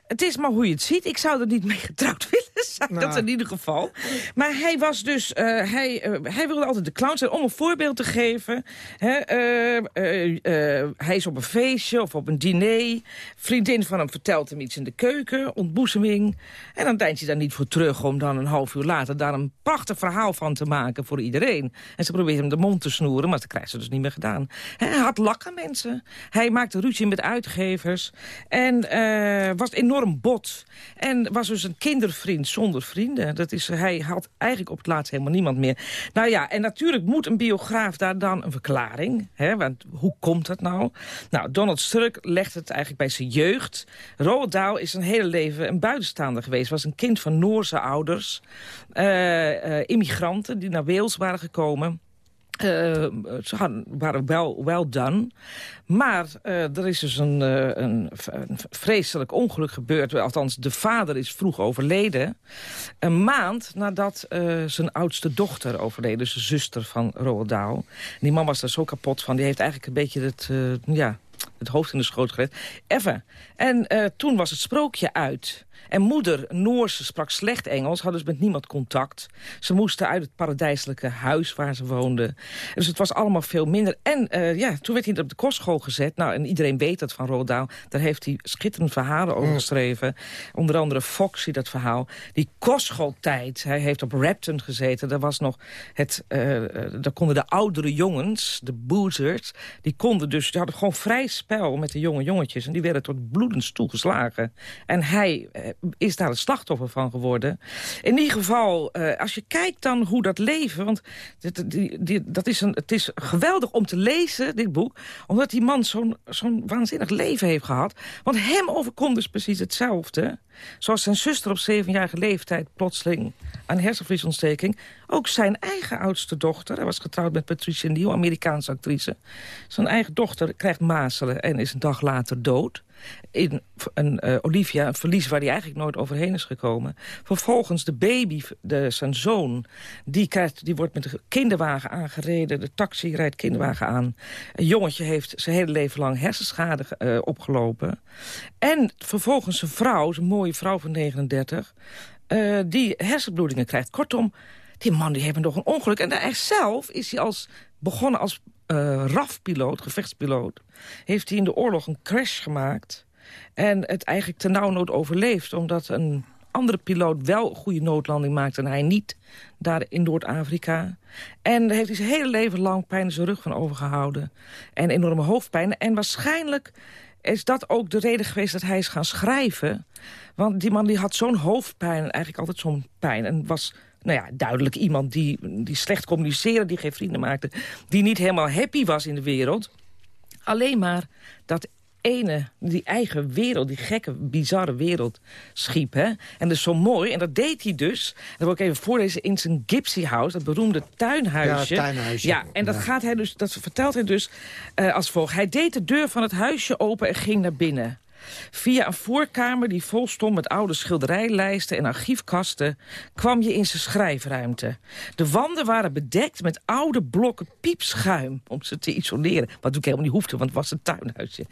het is maar hoe je het ziet. Ik zou er niet mee getrouwd willen zijn, nou. dat in ieder geval. Maar hij was dus, uh, hij, uh, hij wilde altijd de clown zijn om een voorbeeld te geven. Hè, uh, hij is op een feestje of op een diner. Vriendin van hem vertelt hem iets in de keuken, ontboezeming. En dan deint hij daar niet voor terug om dan een half uur later daar een prachtig verhaal van te maken voor iedereen. En ze probeert hem de mond te snoeren, maar dat krijgt ze dus niet meer gedaan. Hij had lakken mensen. Hij maakte ruzie met uitgevers. En was enorm bot. En was dus een kindervriend zonder vrienden. Dat is, hij had eigenlijk op het laatst helemaal niemand meer. Nou ja, en natuurlijk moet een biograaf daar dan een verklaring. Hè, want hoe komt dat nou? Nou, Donald Sturck legt het eigenlijk bij zijn jeugd. Roald Dahl is een hele leven een buitenstaander geweest. Was een kind van Noorse ouders. Uh, uh, immigranten die naar Wales waren gekomen. Uh, ze hadden, waren wel well done. Maar uh, er is dus een, een, een, vreselijk ongeluk gebeurd. Althans, de vader is vroeg overleden. Een maand nadat zijn oudste dochter overleden. Dus de zuster van Roald Dahl. Die man was daar zo kapot van. Die heeft eigenlijk een beetje het... ja, het hoofd in de schoot gelegd. Even. En toen was het sprookje uit... En moeder, Noorse, sprak slecht Engels, hadden dus met niemand contact. Ze moesten uit het paradijselijke huis waar ze woonden. Dus het was allemaal veel minder. En uh, ja, toen werd hij op de kostschool gezet. Nou, en iedereen weet dat van Rodaal. Daar heeft hij schitterende verhalen over geschreven. Onder andere Foxy, dat verhaal. Die kostschooltijd. Hij heeft op Repton gezeten. Daar was nog het... Uh, daar konden de oudere jongens, de boozers... die konden dus... die hadden gewoon vrij spel met de jonge jongetjes. En die werden tot bloedens toegeslagen. En hij is daar het slachtoffer van geworden. In ieder geval, uh, als je kijkt dan hoe dat leven... want dit, dat is een, het is geweldig om te lezen, dit boek... omdat die man zo'n zo'n waanzinnig leven heeft gehad. Want hem overkomt dus precies hetzelfde. zoals zijn zuster op zevenjarige leeftijd plotseling aan hersenvliesontsteking... ook zijn eigen oudste dochter, hij was getrouwd met Patricia Neal, Amerikaanse actrice... zijn eigen dochter krijgt mazelen en is een dag later dood in een, eh, Olivia, een verlies waar hij eigenlijk nooit overheen is gekomen. Vervolgens de baby, de, zijn zoon, die, krijgt, die wordt met de kinderwagen aangereden. De taxi rijdt kinderwagen aan. Een jongetje heeft zijn hele leven lang hersenschade eh, opgelopen. En vervolgens zijn vrouw, zijn mooie vrouw van 39... eh, die hersenbloedingen krijgt. Kortom, die man die heeft nog een ongeluk. En hij zelf is hij als, begonnen als eh RAF-piloot, gevechtspiloot... heeft hij in de oorlog een crash gemaakt... en het eigenlijk ternauwernood overleefd... omdat een andere piloot wel een goede noodlanding maakte... en hij niet, daar in Noord-Afrika. En daar heeft hij zijn hele leven lang pijn in zijn rug van overgehouden. En enorme hoofdpijn. En waarschijnlijk is dat ook de reden geweest dat hij is gaan schrijven. Want die man die had zo'n hoofdpijn, en eigenlijk altijd zo'n pijn... en was nou ja, duidelijk iemand die, die slecht communiceren, die geen vrienden maakte... die niet helemaal happy was in de wereld. Alleen maar dat ene, die eigen wereld, die gekke, bizarre wereld schiep. Hè? En dat is zo mooi. En dat deed hij dus, dat wil ik even voorlezen, in zijn Gypsy House, dat beroemde tuinhuisje. Ja, tuinhuisje. Ja, en dat, Ja. gaat hij dus, dat vertelt hij dus eh, als volgt. Hij deed de deur van het huisje open en ging naar binnen. Via een voorkamer die vol stond met oude schilderijlijsten en archiefkasten... kwam je in zijn schrijfruimte. De wanden waren bedekt met oude blokken piepschuim... om ze te isoleren. Wat natuurlijk helemaal niet hoefde, want het was een tuinhuisje.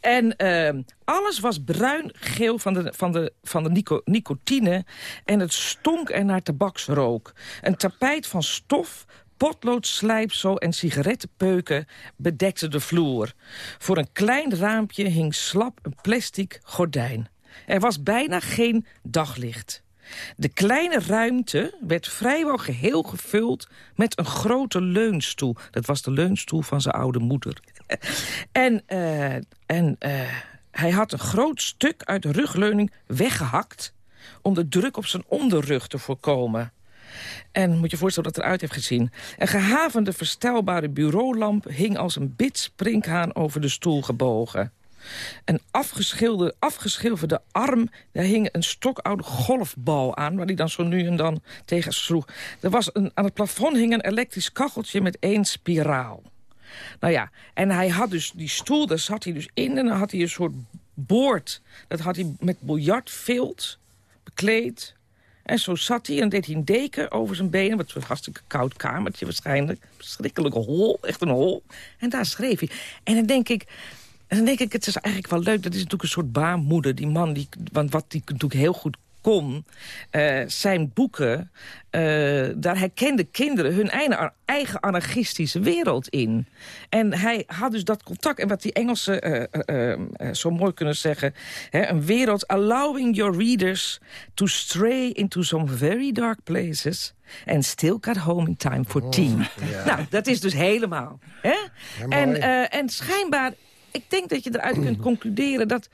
En ehm, alles was bruin-geel van de, van de, van de nico- nicotine... en het stonk er naar tabaksrook. Een tapijt van stof potlood, slijpsel en sigarettenpeuken bedekte de vloer. Voor een klein raampje hing slap een plastic gordijn. Er was bijna geen daglicht. De kleine ruimte werd vrijwel geheel gevuld met een grote leunstoel. Dat was de leunstoel van zijn oude moeder. en eh, en eh, hij had een groot stuk uit de rugleuning weggehakt... om de druk op zijn onderrug te voorkomen. En moet je voorstellen dat het eruit heeft gezien. Een gehavende verstelbare bureaulamp hing als een bitsprinkhaan over de stoel gebogen. Een afgeschilde, afgeschilferde arm, daar hing een stokoude golfbal aan... waar hij dan zo nu en dan tegen sloeg. Er was een, aan het plafond hing een elektrisch kacheltje met één spiraal. Nou ja, en hij had dus die stoel, daar zat hij dus in... en dan had hij een soort boord. Dat had hij met biljartvilt bekleed. En zo zat hij en deed hij een deken over zijn benen. Wat een hartstikke koud kamertje waarschijnlijk. Verschrikkelijke hol, echt een hol. En daar schreef hij. En dan denk ik... En dan denk ik, het is eigenlijk wel leuk. Dat is natuurlijk een soort baarmoeder, die man. Die, want wat die natuurlijk heel goed kon, eh, zijn boeken... eh, daar herkenden kinderen hun eigen, eigen anarchistische wereld in. En hij had dus dat contact. En wat die Engelsen eh, zo mooi kunnen zeggen... Hè, een wereld allowing your readers to stray into some very dark places... and still got home in time for tea. Nou, dat is dus helemaal. Hè? en, en schijnbaar, ik denk dat je eruit kunt concluderen... dat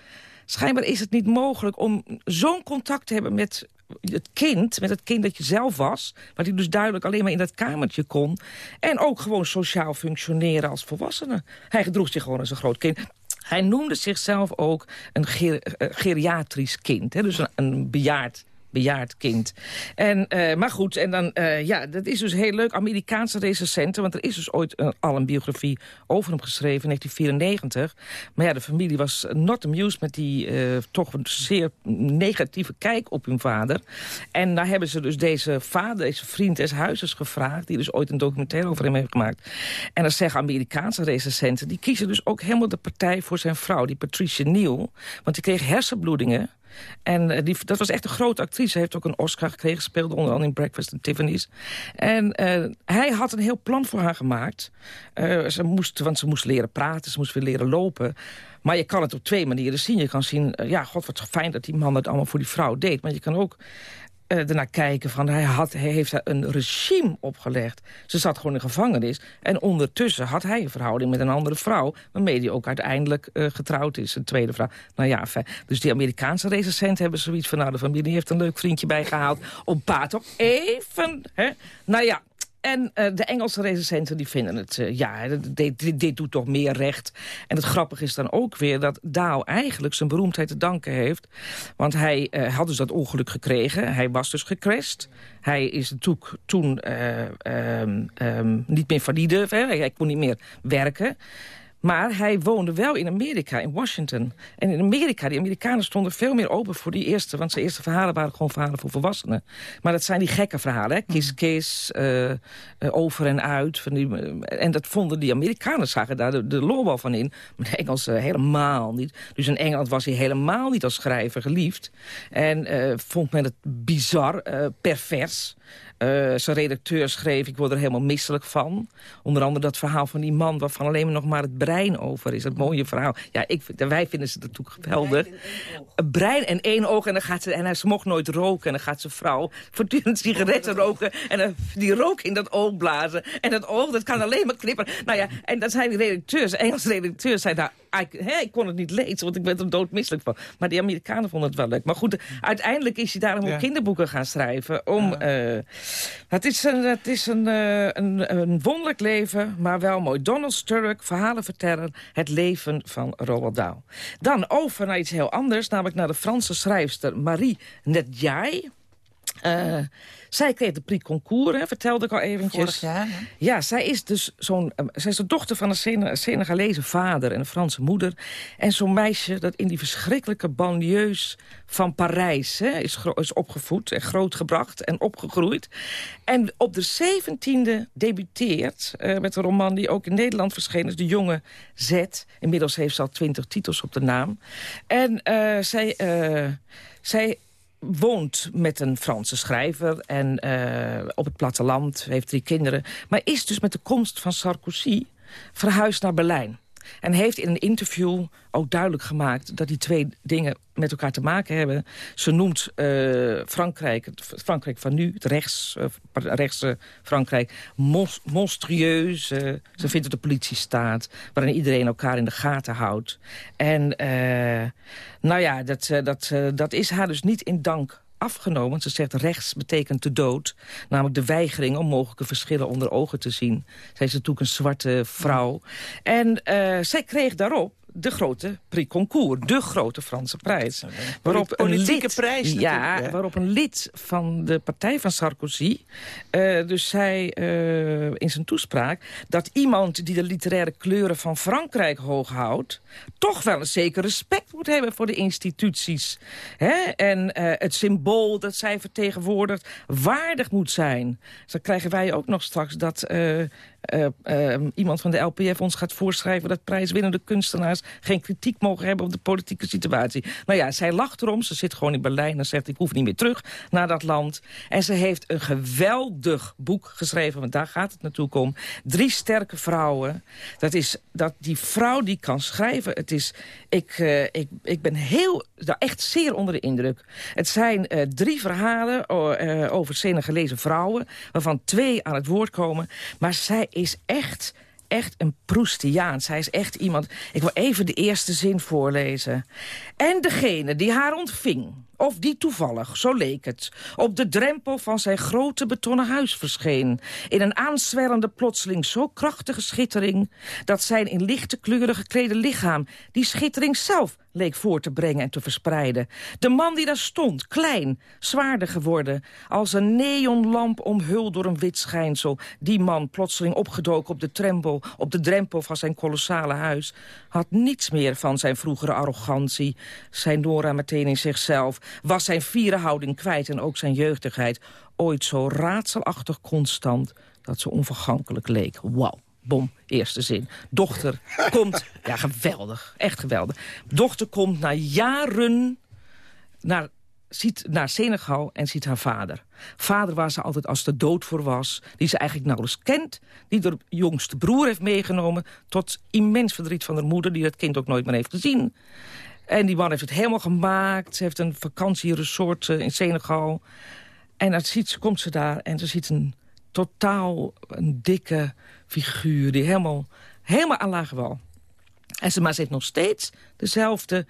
schijnbaar is het niet mogelijk om zo'n contact te hebben met het kind, met het kind dat je zelf was... wat hij dus duidelijk alleen maar in dat kamertje kon... en ook gewoon sociaal functioneren als volwassene. Hij gedroeg zich gewoon als een groot kind. Hij noemde zichzelf ook een eh, geriatrisch kind, hè, dus een, een bejaard bejaard kind. En, eh, maar goed, en dan, eh, ja, dat is dus heel leuk. Amerikaanse recensenten, want er is dus ooit een, al een biografie over hem geschreven in 1994. Maar ja, de familie was not amused met die eh, toch een zeer negatieve kijk op hun vader. En daar hebben ze dus deze vader, deze vriend des huizes gevraagd... die dus ooit een documentaire over hem heeft gemaakt. En dan zeggen Amerikaanse recensenten... die kiezen dus ook helemaal de partij voor zijn vrouw, die Patricia Neal. Want die kreeg hersenbloedingen... En eh, die, dat was echt een grote actrice. Ze heeft ook een Oscar gekregen. Speelde onder andere in Breakfast at Tiffany's. En eh, hij had een heel plan voor haar gemaakt. Eh, ze moest, want ze moest leren praten. Ze moest weer leren lopen. Maar je kan het op twee manieren zien. Je kan zien, ja, god, wat fijn dat die man het allemaal voor die vrouw deed. Maar je kan ook eh, ernaar kijken van hij, had, hij heeft haar een regime opgelegd. Ze zat gewoon in gevangenis. En ondertussen had hij een verhouding met een andere vrouw... waarmee hij ook uiteindelijk eh, getrouwd is, een tweede vrouw. Nou ja, fijn. dus die Amerikaanse recensenten hebben zoiets van... nou, de familie heeft een leuk vriendje bijgehaald... om paard op even... Hè? Nou ja, En eh, de Engelse recensenten die vinden het, eh, ja, dit, dit, doet toch meer recht. En het grappige is dan ook weer dat Daal eigenlijk zijn beroemdheid te danken heeft. Want hij eh, had dus dat ongeluk gekregen. Hij was dus gecrashed. Hij is natuurlijk toen eh, ehm, ehm, niet meer valide. Hè? Hij kon niet meer werken. Maar hij woonde wel in Amerika, in Washington. En in Amerika, die Amerikanen stonden veel meer open voor die eerste... want zijn eerste verhalen waren gewoon verhalen voor volwassenen. Maar dat zijn die gekke verhalen, hè? Kiss Kiss, eh, eh, over en uit. Van die, eh, en dat vonden die Amerikanen, zagen daar de, de lol wel van in. Maar de Engelsen helemaal niet. Dus in Engeland was hij helemaal niet als schrijver geliefd. En vond men het bizar, pervers... Eh, zijn redacteur schreef, ik word er helemaal misselijk van. Onder andere dat verhaal van die man waarvan alleen maar nog maar het brein over is. Dat mooie verhaal. Ja, ik, wij vinden ze natuurlijk geweldig. Een brein en één oog en, dan gaat ze, en hij ze mocht nooit roken. En dan gaat zijn vrouw voortdurend sigaretten roken. En dan die rook in dat oog blazen. En dat oog, dat kan alleen maar knippen. Nou ja, en dat zijn die redacteurs, Engelse redacteurs, zijn daar... Ik, hè, ik kon het niet lezen, want ik ben er doodmisselijk van. Maar die Amerikanen vonden het wel leuk. Maar goed, uiteindelijk is hij daarom Ja. ook kinderboeken gaan schrijven. Om, eh, het is, een, het is een, eh, een, een wonderlijk leven, maar wel mooi. Donald Sturrock, verhalen vertellen, het leven van Roald Dahl. Dan over naar iets heel anders, namelijk naar de Franse schrijfster Marie Nedjai. Eh, zij kreeg de prix concours, hè, vertelde ik al eventjes. Vorig jaar, ja. Ja, zij is dus zo'n. eh, zij is de dochter van een Sene- Senegalese vader en een Franse moeder. En zo'n meisje dat in die verschrikkelijke banlieues van Parijs hè, is, is opgevoed en grootgebracht en opgegroeid. En op de 17e debuteert eh, met een roman die ook in Nederland verschenen is, De Jonge Z. Inmiddels heeft ze al twintig titels op de naam. En zij, zij woont met een Franse schrijver en eh, op het platteland, heeft drie kinderen. Maar is dus met de komst van Sarkozy verhuisd naar Berlijn. En heeft in een interview ook duidelijk gemaakt dat die twee dingen met elkaar te maken hebben. Ze noemt eh, Frankrijk, Frankrijk van nu, het rechts, rechtse Frankrijk, mons- monstrueus. eh, ze vindt het een politiestaat waarin iedereen elkaar in de gaten houdt. En eh, nou ja, dat, dat, dat is haar dus niet in dank afgenomen. Ze zegt rechts betekent de dood. Namelijk de weigering om mogelijke verschillen onder ogen te zien. Zij is natuurlijk een zwarte vrouw. En eh, zij kreeg daarop de grote prix concours, de grote Franse prijs. Waarop een Politieke lid, prijs ja, hè? waarop een lid van de partij van Sarkozy... eh, dus zei eh, in zijn toespraak... dat iemand die de literaire kleuren van Frankrijk hoog houdt... toch wel een zeker respect moet hebben voor de instituties. Hè? En eh, het symbool dat zij vertegenwoordigt waardig moet zijn. Dus dan krijgen wij ook nog straks dat... eh, eh, eh, iemand van de LPF ons gaat voorschrijven... dat prijswinnende kunstenaars geen kritiek mogen hebben op de politieke situatie. Nou ja, zij lacht erom. Ze zit gewoon in Berlijn en zegt... ik hoef niet meer terug naar dat land. En ze heeft een geweldig boek geschreven, want daar gaat het natuurlijk om. Drie sterke vrouwen. Dat is dat die vrouw die kan schrijven. Het is, ik, eh, ik, ik ben heel, nou, echt zeer onder de indruk. Het zijn eh, drie verhalen o- eh, over Senegalese vrouwen... waarvan twee aan het woord komen. Maar zij is echt echt een Proustiaan. Zij is echt iemand... Ik wil even de eerste zin voorlezen. En degene die haar ontving, of die toevallig, zo leek het... op de drempel van zijn grote betonnen huis verscheen... in een aanzwellende plotseling zo krachtige schittering... dat zijn in lichte kleuren geklede lichaam... die schittering zelf leek voor te brengen en te verspreiden. De man die daar stond, klein, zwaarder geworden... als een neonlamp omhuld door een wit schijnsel. Die man, plotseling opgedoken op de, trempel, op de drempel van zijn kolossale huis... had niets meer van zijn vroegere arrogantie. Zijn Nora meteen in zichzelf. Was zijn fiere houding kwijt en ook zijn jeugdigheid. Ooit zo raadselachtig constant dat ze onvergankelijk leek. Wauw. Bom, eerste zin. Dochter komt... Ja, geweldig. Echt geweldig. Dochter komt na jaren naar, ziet naar Senegal en ziet haar vader. Vader waar ze altijd als de dood voor was. Die ze eigenlijk nauwelijks kent. Die de jongste broer heeft meegenomen. Tot immens verdriet van haar moeder. Die dat kind ook nooit meer heeft gezien. En die man heeft het helemaal gemaakt. Ze heeft een vakantieresort eh, in Senegal. En dan ziet ze, komt ze daar en ze ziet een totaal een dikke figuur... die helemaal, helemaal aan lage wal. En ze, maar ze nog steeds dezelfde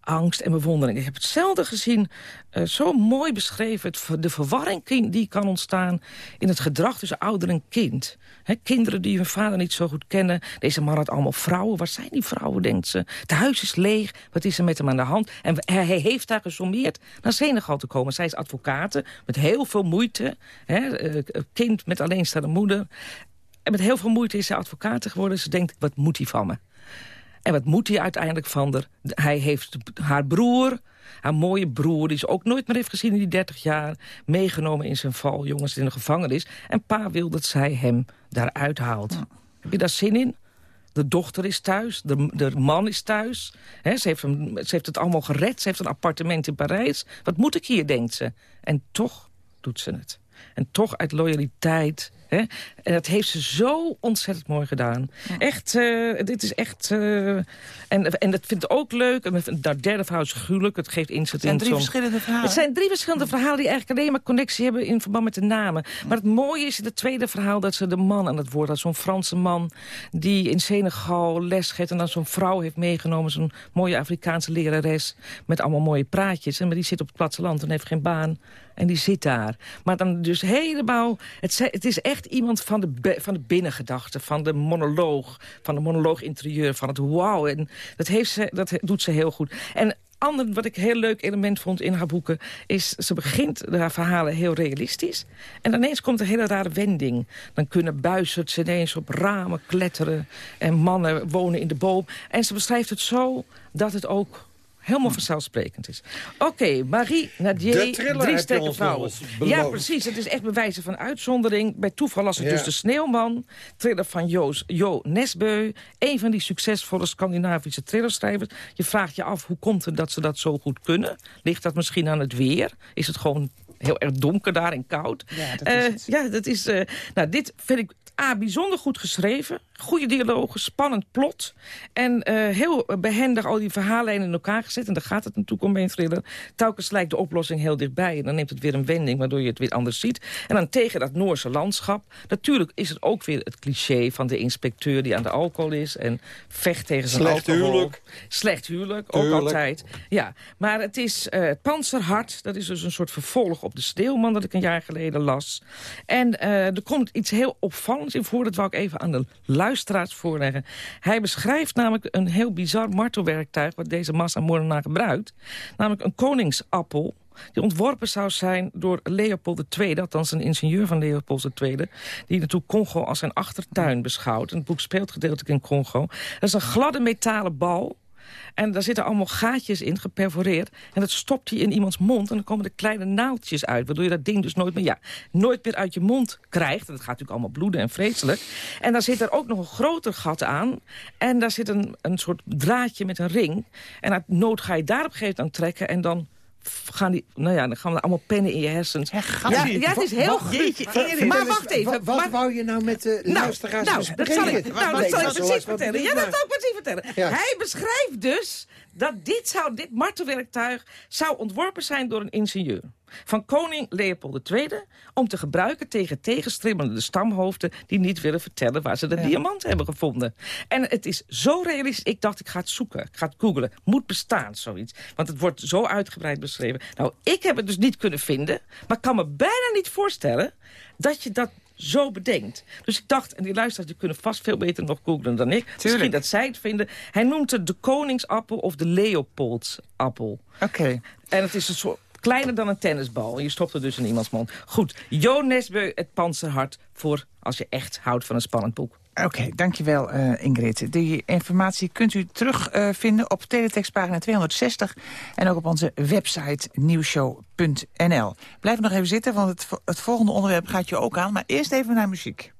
angst en bewondering. Ik heb hetzelfde gezien, eh, zo mooi beschreven... Het, de verwarring die kan ontstaan in het gedrag tussen ouder en kind. Kinderen die hun vader niet zo goed kennen. Deze man had allemaal vrouwen. Waar zijn die vrouwen, denkt ze? Het huis is leeg. Wat is er met hem aan de hand? En hij, heeft daar gesommeerd naar Senegal te komen. Zij is advocate, met heel veel moeite. Hè, eh, een kind met alleenstaande moeder. En met heel veel moeite is ze advocate geworden. Ze denkt, wat moet hij van me? En wat moet hij uiteindelijk van haar? Hij heeft haar broer, haar mooie broer... die ze ook nooit meer heeft gezien in die 30 jaar... meegenomen in zijn val, jongens, in de gevangenis. En pa wil dat zij hem daaruit haalt. Heb je daar zin in? De dochter is thuis, de, de man is thuis. Ze, heeft hem, ze heeft het allemaal gered, ze heeft een appartement in Parijs. Wat moet ik hier, denkt ze. En toch doet ze het. En toch uit loyaliteit. Hè? En dat heeft ze zo ontzettend mooi gedaan. Echt, eh, dit is echt... eh, en, en dat vindt ik ook leuk. En het dat derde verhaal is gruwelijk. Het geeft inzet zijn in drie zo'n- verschillende verhalen. Het zijn drie verschillende verhalen die eigenlijk alleen maar connectie hebben in verband met de namen. Maar het mooie is in het tweede verhaal dat ze de man aan het woord had. Zo'n Franse man die in Senegal les geeft en dan zo'n vrouw heeft meegenomen. Zo'n mooie Afrikaanse lerares met allemaal mooie praatjes. En maar die zit op het platteland en heeft geen baan. En die zit daar. Maar dan dus helemaal... Het, het is echt iemand van de, van de binnengedachte, van de monoloog. Van de monoloog interieur, van het wauw. En dat, heeft ze, dat doet ze heel goed. En ander wat ik heel leuk element vond in haar boeken... is ze begint haar verhalen heel realistisch. En ineens komt een hele rare wending. Dan kunnen buizerds ineens op ramen kletteren... en mannen wonen in de boom. En ze beschrijft het zo dat het ook helemaal vanzelfsprekend is. Oké, Marie Nadier, drie sterke vrouwen. Ja, precies. Het is echt bewijzen van uitzondering. Bij toeval las ik Ja. dus De Sneeuwman. Thriller van Joos, Jo Nesbeu. Een van die succesvolle Scandinavische thrillerschrijvers. Je vraagt je af, hoe komt het dat ze dat zo goed kunnen? Ligt dat misschien aan het weer? Is het gewoon heel erg donker daar en koud? Ja, dat is Eh, het. ja, dat is... eh, nou, dit vind ik A, bijzonder goed geschreven. Goede dialogen, spannend plot. En eh, heel behendig al die verhaallijnen in elkaar gezet. En daar gaat het natuurlijk om bij een thriller. Telkens lijkt de oplossing heel dichtbij. En dan neemt het weer een wending, waardoor je het weer anders ziet. En dan tegen dat Noorse landschap. Natuurlijk is het ook weer het cliché van de inspecteur die aan de alcohol is. En vecht tegen zijn Slecht alcohol. huwelijk. Slecht huwelijk, ook altijd. Ja, maar het is het Panzerhart. Dat is dus een soort vervolg op de Steelman dat ik een jaar geleden las. En eh, er komt iets heel opvallends in voor. Dat wou ik even aan de luisteraars. Hij beschrijft namelijk een heel bizar martelwerktuig... wat deze massamoordenaar gebruikt. Namelijk een koningsappel die ontworpen zou zijn door Leopold II, althans een ingenieur van Leopold II... die natuurlijk Congo als zijn achtertuin beschouwt. Het boek speelt gedeeltelijk in Congo. Dat is een gladde metalen bal... En daar zitten allemaal gaatjes in, geperforeerd. En dat stopt hij in iemands mond. En dan komen er kleine naaldjes uit. Waardoor je dat ding dus nooit meer, ja, nooit meer uit je mond krijgt. En dat gaat natuurlijk allemaal bloeden en vreselijk. En dan zit er ook nog een groter gat aan. En daar zit een, een soort draadje met een ring. En uit nood ga je daar op een aan trekken. En dan gaan die, nou ja, dan gaan er allemaal pennen in je hersens. Ja, ja, het is heel vertel Maar wacht even. Wat, wat maar- wou je nou met de nou, luisteraars nou, dat zal ik, nou, dat Nee, zal ik precies vertellen. Ja, dat zal ik precies vertellen. Ja. Hij beschrijft dus dat dit, zou, dit martelwerktuig zou ontworpen zijn door een ingenieur. Van koning Leopold II om te gebruiken tegen tegenstribbelende stamhoofden... die niet willen vertellen waar ze de diamant hebben gevonden. En het is zo realistisch. Ik dacht, ik ga het zoeken. Ik ga het googlen. Moet bestaan, zoiets. Want het wordt zo uitgebreid beschreven. Nou, ik heb het dus niet kunnen vinden. Maar ik kan me bijna niet voorstellen dat je dat zo bedenkt. Dus ik dacht, en die luisteraars die kunnen vast veel beter nog googlen dan ik. Misschien dat zij het vinden. Hij noemt het de koningsappel of de Leopoldsappel. Oké. En het is een soort kleiner dan een tennisbal. En je stopt er dus in iemands mond. Goed, Jo Nesbeu, het Panzerhart... voor als je echt houdt van een spannend boek. Oké, dankjewel eh, Ingrid. Die informatie kunt u terugvinden op teletextpagina 260... en ook op onze website nieuwshow.nl. Blijf nog even zitten, want het, het volgende onderwerp gaat je ook aan. Maar eerst even naar muziek.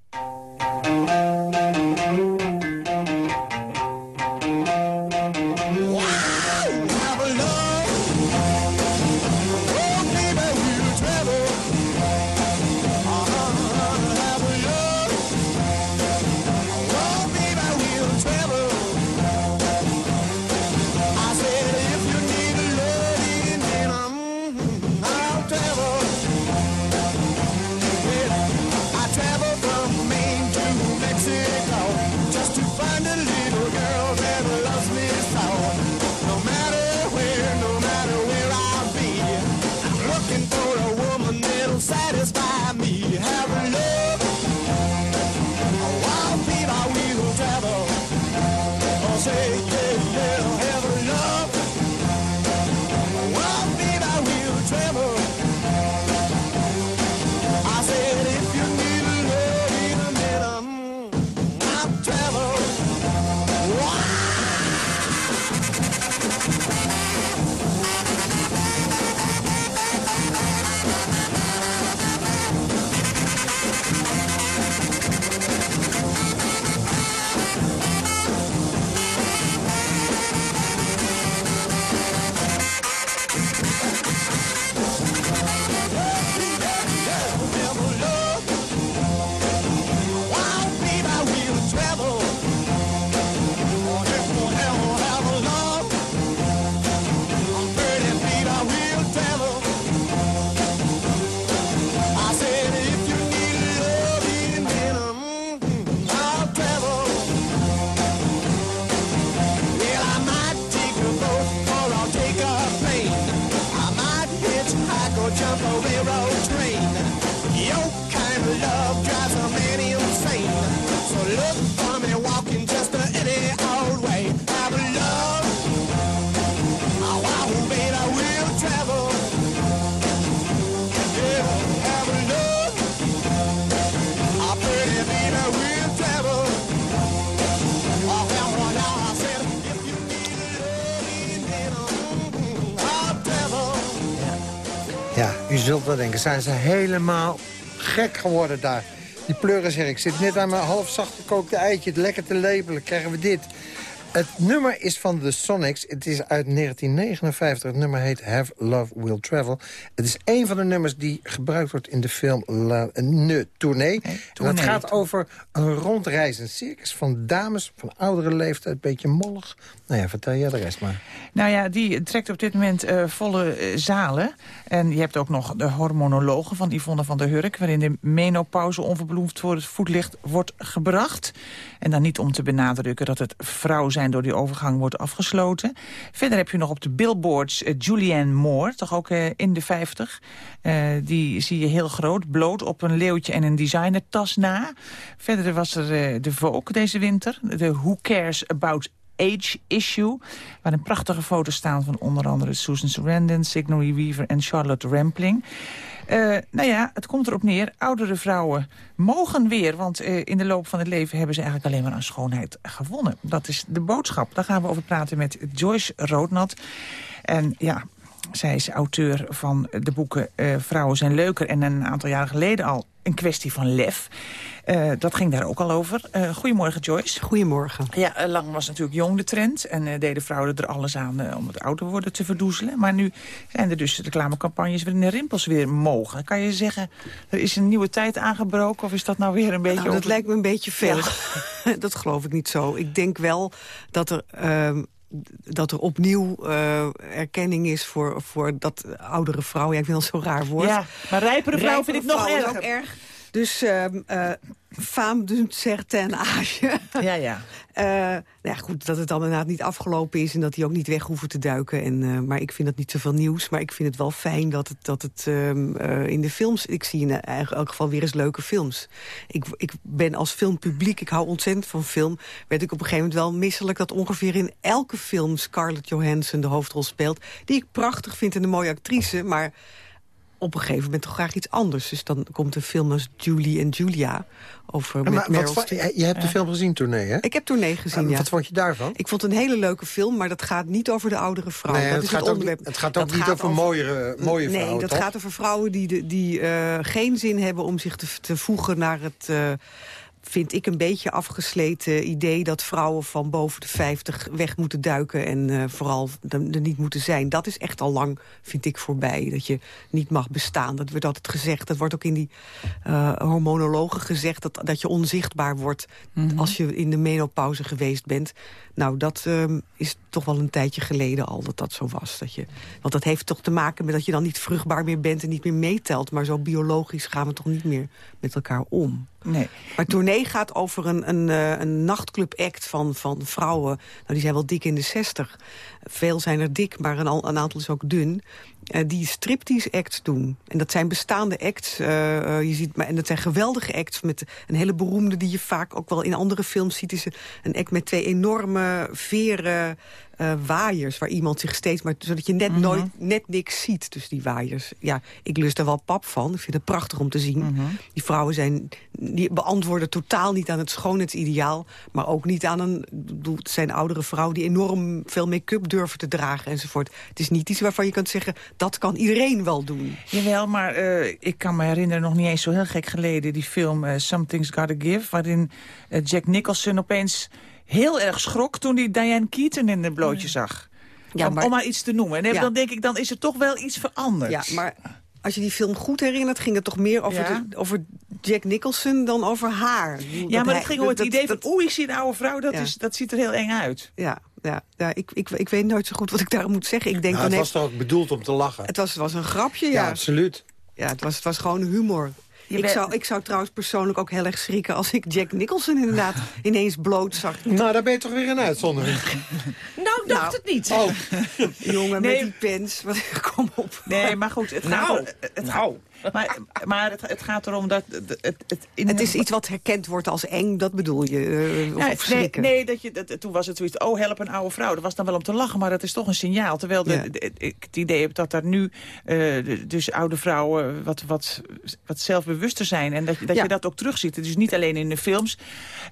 Zult wel denken, zijn ze helemaal gek geworden daar. Die pleuren zeg ik, zit net aan mijn half zacht gekookte eitje, het lekker te lepelen, krijgen we dit. Het nummer is van The Sonics. Het is uit 1959. Het nummer heet Have Love Will Travel. Het is een van de nummers die gebruikt wordt in de film La Ne Tournee. het gaat over een rondreizend circus van dames van oudere leeftijd. Een beetje mollig. Nou ja, vertel jij de rest maar. Nou ja, die trekt op dit moment eh, volle eh, zalen. En je hebt ook nog de hormonologen van Yvonne van der Hurk... waarin de menopauze onverbloemd voor het voetlicht wordt gebracht. En dan niet om te benadrukken dat het vrouw zijn door die overgang wordt afgesloten. Verder heb je nog op de billboards eh, Julianne Moore, toch ook in de 50. Eh, die zie je heel groot, bloot op een leeuwtje en een designertas na. Verder was er de Vogue deze winter. De Who Cares About Age Issue. Waar een prachtige foto's staan van onder andere Susan Sarandon, Sigourney Weaver en Charlotte Rampling. Eh, nou ja, het komt erop neer. Oudere vrouwen mogen weer. Want eh, in de loop van het leven hebben ze eigenlijk alleen maar aan schoonheid gewonnen. Dat is de boodschap. Daar gaan we over praten met Joyce Roodnat. En ja, zij is auteur van de boeken eh, Vrouwen zijn leuker. En een aantal jaren geleden al een kwestie van lef. Eh, dat ging daar ook al over. Eh, goedemorgen, Joyce. Goedemorgen. Ja, eh, lang was natuurlijk jong de trend. En deden vrouwen er alles aan om het ouder worden te verdoezelen. Maar nu zijn er dus reclamecampagnes waarin de rimpels weer mogen. Kan je zeggen, er is een nieuwe tijd aangebroken? Of is dat nou weer een beetje... Nou, dat over- lijkt me een beetje veel. dat geloof ik niet zo. Ik denk wel dat er... ehm, dat er opnieuw eh, erkenning is voor, voor dat oudere vrouwen. Ja, ik vind dat zo'n raar woord. Ja, maar rijpere vrouw vind ik nog erg. Dus eh femme d'un certain âge. Ja, ja. Eh, nou ja, goed, dat het dan inderdaad niet afgelopen is... en dat die ook niet weg hoeven te duiken. En, eh, maar ik vind dat niet zoveel nieuws. Maar ik vind het wel fijn dat het, dat het ehm, eh, in de films... ik zie in elk geval weer eens leuke films. Ik, ik ben als filmpubliek, ik hou ontzettend van film... werd ik op een gegeven moment wel misselijk... dat ongeveer in elke film Scarlett Johansson de hoofdrol speelt... die ik prachtig vind en een mooie actrice... maar op een gegeven moment toch graag iets anders. Dus dan komt een film als Julie en Julia over met Maar Meryl wat, va- Streep. je hebt de film gezien, Tournee, hè? Ik heb Tournee gezien, ja. Wat vond je daarvan? Ik vond het een hele leuke film, maar dat gaat niet over de oudere vrouw. Nee, dat het is gaat het ook onderwerp. niet- het gaat ook Dat niet over mooiere- mooie nee, vrouwen, dat toch? gaat over vrouwen die, die eh, geen zin hebben om zich te, te voegen naar het... eh, vind ik een beetje afgesleten idee dat vrouwen van boven de 50 weg moeten duiken... en eh, vooral er, niet moeten zijn. Dat is echt al lang, vind ik, voorbij. Dat je niet mag bestaan. Dat wordt altijd gezegd. Dat wordt ook in die eh, hormonologen gezegd... Dat, dat je onzichtbaar wordt als je in de menopauze geweest bent. Nou, dat ehm, is toch wel een tijdje geleden al dat dat zo was. Dat je, want dat heeft toch te maken met dat je dan niet vruchtbaar meer bent... en niet meer meetelt. Maar zo biologisch gaan we toch niet meer met elkaar om. Nee. Maar Tournee gaat over een, een, eh, een nachtclub-act van, van vrouwen. Nou, die zijn wel dik in de zestig. Veel zijn er dik, maar een, een aantal is ook dun. eh, die striptease-acts doen. En dat zijn bestaande acts. eh, eh, je ziet, maar, en dat zijn geweldige acts. Met een hele beroemde die je vaak ook wel in andere films ziet. Is een act met twee enorme veren eh, waaiers. Waar iemand zich steeds... Maar, zodat je net, nooit, net niks ziet. Dus die waaiers. Ja, ik lust er wel pap van. Ik vind het prachtig om te zien. Die vrouwen zijn, die beantwoorden totaal niet aan het schoonheidsideaal. Maar ook niet aan een... Het zijn oudere vrouwen die enorm veel make-up durven te dragen enzovoort. Het is niet iets waarvan je kunt zeggen... dat kan iedereen wel doen. Jawel, maar eh, ik kan me herinneren, nog niet eens zo heel gek geleden... die film eh, Something's Gotta Give, waarin Jack Nicholson opeens heel erg schrok... toen hij Diane Keaton in het blootje zag. Ja, om, maar- om maar iets te noemen. En Ja. dan denk ik, dan is er toch wel iets veranderd. Ja, maar als je die film goed herinnert... ging het toch meer over, Ja? de- over Jack Nicholson dan over haar. Ja, maar hij- het ging om het dat- idee dat- van... oeh, ik zie een oude vrouw, dat, Ja. is, dat ziet er heel eng uit. Ja, ja, ja ik, ik, ik weet nooit zo goed wat ik daar moet zeggen. Ik denk Nou, het was heeft- toch ook bedoeld om te lachen? het, was, het was een grapje, Ja, ja. absoluut. Ja, het was, het was gewoon humor. Je Ik bent- zou, ik zou trouwens persoonlijk ook heel erg schrikken... als ik Jack Nicholson inderdaad ineens bloot zag. Nou, daar ben je toch weer een uitzondering. Nou Nou, ik dacht het niet. Oh, jongen, Nee. met die pens. Wat- Kom op. Nee, maar goed, het gaat, Nou, het, nou. Maar, maar het, het gaat erom dat... Het, het, in Het is iets wat herkend wordt als eng, dat bedoel je. eh, of, Ja, of nee, nee dat je, dat, toen was het zoiets, oh help een oude vrouw. Dat was dan wel om te lachen, maar dat is toch een signaal. Terwijl de, Ja. de- ik het idee heb dat er nu eh, dus oude vrouwen wat, wat, wat zelfbewuster zijn. En dat, je- dat Ja. je dat ook terugziet. Dus niet alleen in de films,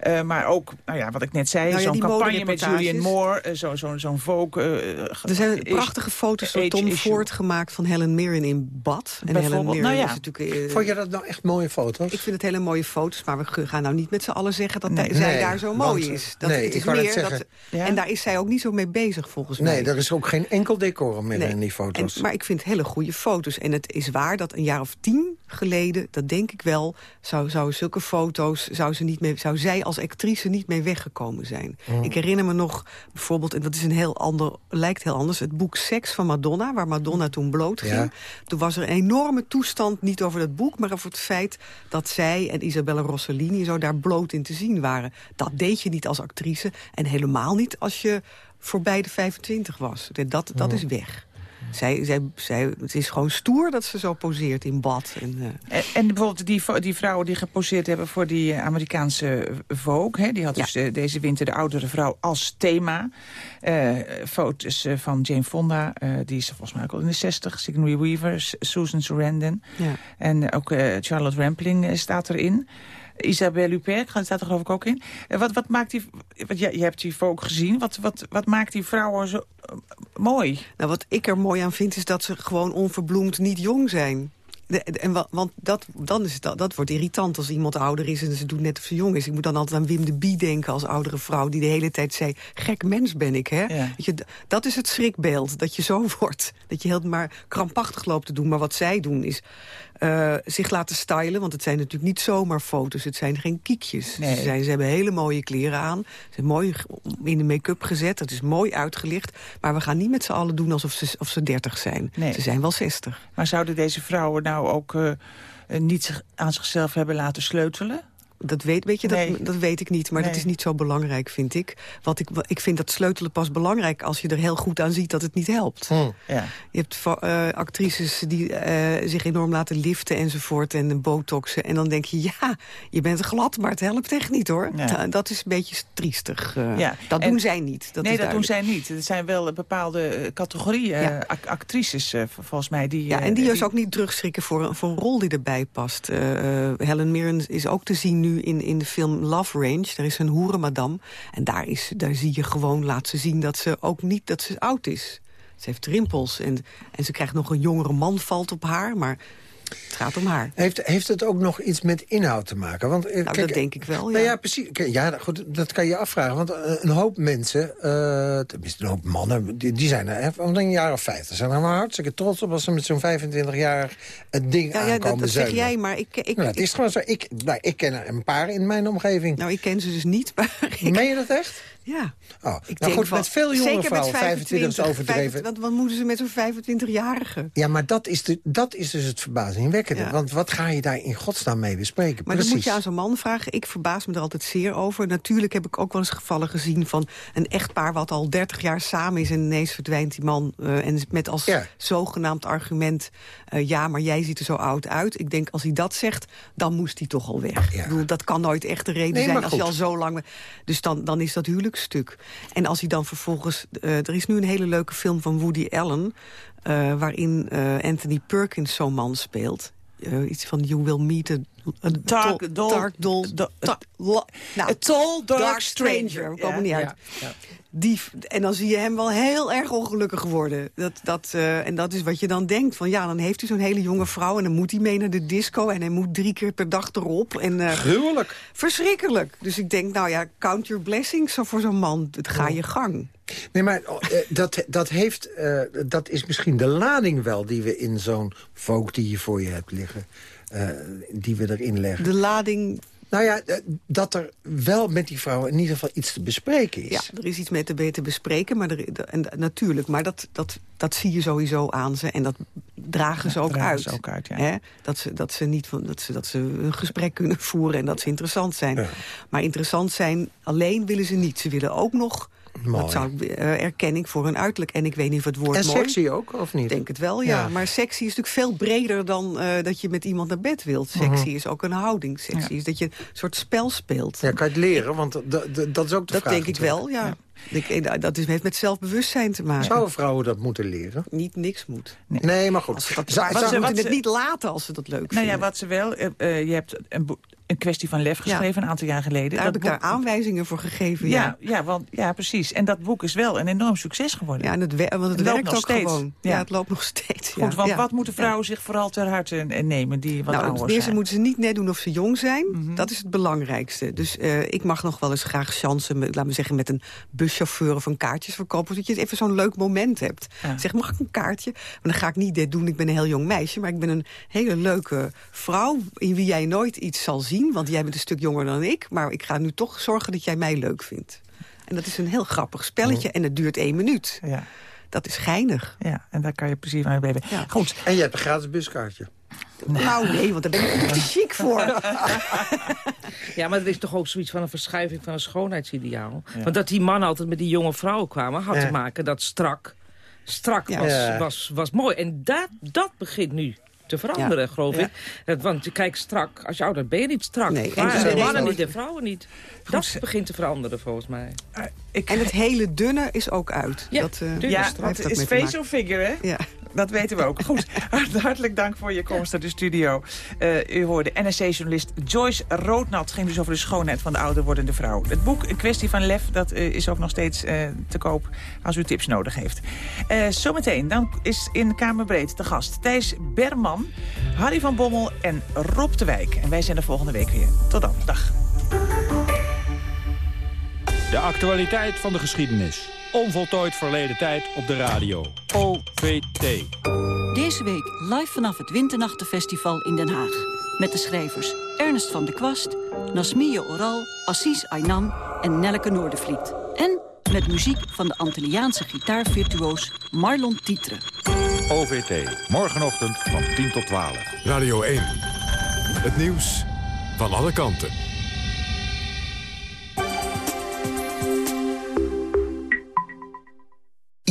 eh, maar ook, nou ja, wat ik net zei, Nou zo'n campagne met. Julian Moore, eh, zo- zo- zo'n Vogue. eh, Er zijn prachtige foto's door age Tom. Ford gemaakt van Helen Mirren in bad. En Helen Mirren ja. is natuurlijk... eh, Vond je dat nou echt mooie foto's? Ik vind het hele mooie foto's, maar we gaan nou niet met z'n allen zeggen dat Nee. zij Nee, daar zo want, mooi is. Dat, nee, het is ik meer zeggen. dat, Ja? En daar is zij ook niet zo mee bezig volgens mij. Nee, er is ook geen enkel decor meer Nee. in die foto's. En, maar ik vind hele goede foto's. En het is waar dat een jaar of tien geleden, dat denk ik wel... zou, zou zulke foto's, zou, ze niet mee, zou zij als actrice niet mee weggekomen zijn. Oh. Ik herinner me nog bijvoorbeeld, en dat is een heel ander, lijkt heel anders... het boek Seks van Madonna, waar Madonna toen bloot ging. Ja. Toen was er een enorme toestand, niet over dat boek... maar over het feit dat zij en Isabella Rossellini zo daar bloot in te zien waren. Dat deed je niet als actrice en helemaal niet als je voorbij de 25 was. Dat, dat is weg. Zij, zij, zij, het is gewoon stoer dat ze zo poseert in bad. En, eh, En, en bijvoorbeeld die, die vrouwen die geposeerd hebben voor die eh, Amerikaanse Vogue. Hè, die had Ja. dus eh, deze winter de oudere vrouw als thema. Eh, foto's van Jane Fonda, die is volgens mij ook al in de 60. Sigourney Weaver, Susan Sarandon. ja. En ook Charlotte Rampling staat erin. Isabelle Huppert staat er geloof ik ook in. Eh, wat, wat maakt die... Wat, je, je hebt die Vogue gezien. Wat, wat, wat maakt die vrouwen zo eh, mooi? Nou, wat ik er mooi aan vind is dat ze gewoon onverbloemd niet jong zijn. De, de- en wa- want dat, dan is dat, dat wordt irritant als iemand ouder is en ze doet net of ze jong is. Ik moet dan altijd aan Wim de Bie denken als oudere vrouw... die de hele tijd zei, gek mens ben ik, hè? Ja. Weet je, dat is het schrikbeeld, dat je zo wordt. Dat je heel maar krampachtig loopt te doen. Maar wat zij doen is eh, zich laten stylen. Want het zijn natuurlijk niet zomaar foto's. Het zijn geen kiekjes. Nee. Ze, zijn, ze hebben hele mooie kleren aan. Ze zijn mooi in de make-up gezet. Het is mooi uitgelicht. Maar we gaan niet met z'n allen doen alsof ze, of ze 30 zijn. Nee. Ze zijn wel 60. Maar zouden deze vrouwen nou ook eh, niet zich- aan zichzelf hebben laten sleutelen? Dat weet, weet je, Nee. dat, dat weet ik niet. Maar dat is niet zo belangrijk, vind ik. Want ik, ik vind dat sleutelen pas belangrijk... als je er heel goed aan ziet dat het niet helpt. Hm. Ja. Je hebt eh, actrices die eh, zich enorm laten liften enzovoort en botoxen. En dan denk je, ja, je bent glad, maar het helpt echt niet hoor. Ja. Dat is een beetje triestig. eh. Ja. Dat En- doen zij niet. Dat nee, is dat doen zij niet. Er zijn wel bepaalde eh, categorieën actrices, volgens mij. Die, Ja, en die is ook niet terugschrikken voor, een- voor een rol die erbij past. Eh, eh, Helen Mirren is ook te zien nu in, in de film Love Range. Daar is een hoerenmadam. En daar, is, daar zie je gewoon, laat ze zien dat ze ook niet dat ze oud is. Ze heeft rimpels en, en ze krijgt nog een jongere man valt op haar. Maar het gaat om haar. Heeft, heeft het ook nog iets met inhoud te maken? Want, eh, Nou, kijk, dat denk ik wel, Nou ja. ja, precies. Ja, goed, dat kan je afvragen. Want eh, een hoop mensen, eh, tenminste een hoop mannen... die, die zijn er van een jaar of vijftig. zijn er maar hartstikke trots op als ze met zo'n 25-jarig het ding Ja, ja, aankomen dat, dat zeg jij, maar ik... ik, Nou, het is gewoon zo. Ik, nou, ik ken er een paar in mijn omgeving. Nou, ik ken ze dus niet, maar... Ik, Meen je dat echt? Ja. Oh, Ik nou goed, met veel jongere zeker vrouwen, met 25 is overdreven. 25, want wat moeten ze met zo'n 25-jarige? Ja, maar dat is, de, dat is dus het verbazingwekkende. Ja. Want wat ga je daar in godsnaam mee bespreken? Maar Precies. dat moet je aan zo'n man vragen. Ik verbaas me er altijd zeer over. Natuurlijk heb ik ook wel eens gevallen gezien van een echtpaar... wat al 30 jaar samen is en ineens verdwijnt die man. eh, en met als Ja. zogenaamd argument... eh, ja, maar jij ziet er zo oud uit. Ik denk, als hij dat zegt, dan moest hij toch al weg. Ja. Ik bedoel, dat kan nooit echt de reden Nee, zijn als je al zo lang... Dus dan, dan is dat huwelijksstuk. En als hij dan vervolgens... eh, er is nu een hele leuke film van Woody Allen... eh, waarin eh, Anthony Perkins zo'n man speelt... Iets van You Will Meet a, a Dark dark doll- nou, A tall, dark, dark stranger. stranger. We komen niet uit. ja, ja. Die, en dan zie je hem wel heel erg ongelukkig worden. Dat, dat, eh, en dat is wat je dan denkt. Van ja, dan heeft hij zo'n hele jonge vrouw... en dan moet hij mee naar de disco... en hij moet drie keer per dag erop. En, eh, Gruwelijk. verschrikkelijk. Dus ik denk, nou ja, count your blessings zo voor zo'n man. Het ga je gang. Nee, maar oh, eh, dat, dat, heeft, eh, dat is misschien de lading wel... die we in zo'n folk die je voor je hebt liggen... eh, die we erin leggen. De lading Nou ja, eh, dat er wel met die vrouwen in ieder geval iets te bespreken is. Ja, er is iets met te, te bespreken, maar er, de- en, natuurlijk. Maar dat, dat, dat zie je sowieso aan ze en dat dragen ze ook dragen uit. ze ook uit, ja. Hè? Dat, ze, dat, ze niet dat, ze, dat ze een gesprek kunnen voeren en dat ze interessant zijn. Ja. Maar interessant zijn, alleen willen ze niet. Ze willen ook nog Mooi. Dat zou ik, eh, erkenning voor hun uiterlijk. En ik weet niet of het woord En mooi... sexy ook, of niet? Ik denk het wel, ja. Ja. Maar sexy is natuurlijk veel breder dan eh, dat je met iemand naar bed wilt. Sexy Mhm. is ook een houding. Sexy is dat je een soort spel speelt. Ja, kan je het leren? Want dat- dat- dat is ook de Dat vraag denk ik natuurlijk. wel, ja. Ik- eh, dat is, heeft met zelfbewustzijn te maken. Zouden vrouwen dat moeten leren? Niet niks moet. Nee, maar goed. Ze dat, ze moeten het niet laten als ze dat leuk Nou vinden. ja, wat ze wel... je hebt een, boek- een kwestie van lef geschreven een aantal jaar geleden. Daar heb ik daar aanwijzingen voor gegeven, ja. ja. Ja, want, ja, precies. En dat boek is wel een enorm succes geworden. Ja, en het, want het, werkt nog ook steeds. gewoon. Ja. Het loopt nog steeds. Goed, want wat moeten vrouwen zich vooral ter harte nemen die wat nou, ouder zijn? moeten ze niet net doen of ze jong zijn. Mhm. Dat is het belangrijkste. Dus eh, ik mag nog wel eens graag chansen, laat me zeggen, met een buschauffeur of een kaartjesverkoper. Dat je even zo'n leuk moment hebt. Ja. Zeg, mag ik een kaartje? Maar dan ga ik niet dit doen. Ik ben een heel jong meisje, maar ik ben een hele leuke vrouw in wie jij nooit iets zal zien. Want jij bent een stuk jonger dan ik. Maar ik ga nu toch zorgen dat jij mij leuk vindt. En dat is een heel grappig spelletje en het duurt één minuut. Ja. Dat is geinig. Ja, en daar kan je plezier van hebben. Ja. Goed. En je hebt een gratis buskaartje. Nou nee, want daar ben ik te chic voor. Ja, maar er is toch ook zoiets van een verschuiving van een schoonheidsideaal. Want dat die mannen altijd met die jonge vrouwen kwamen... had Ja. te maken dat strak, strak Ja. was, Ja. was, was mooi. En dat, dat begint nu te veranderen, geloof Ja. ik. Dat, want kijk, strak, als je ouder bent, ben je niet strak. Nee, en de mannen niet, de vrouwen niet. Dat begint te veranderen, volgens mij. Ik, En het hele dunne is ook uit. Ja, dat, eh, dunne ja, het dat is facial figure, hè? Ja. Dat weten we ook. Goed, hart- hartelijk dank voor je komst naar de studio. Eh, u hoorde NSC-journalist Joyce Roodnat. Het ging dus over de schoonheid van de ouder wordende vrouw. Het boek Een kwestie van lef dat, eh, is ook nog steeds eh, te koop als u tips nodig heeft. Zometeen dan is in Kamerbreed te gast Thijs Berman, Harry van Bommel en Rob de Wijk. En wij zijn er volgende week weer. Tot dan. Dag. De actualiteit van de geschiedenis. Onvoltooid verleden tijd op de radio. OVT. Deze week live vanaf het Winternachtenfestival in Den Haag. Met de schrijvers Ernest van de Kwast, Nasmie Oral, Assis Aynam en Nelleke Noordervliet. En met muziek van de Antilliaanse gitaarvirtuoos Marlon Tietre. OVT. Morgenochtend van 10 tot 12. Radio 1. Het nieuws van alle kanten.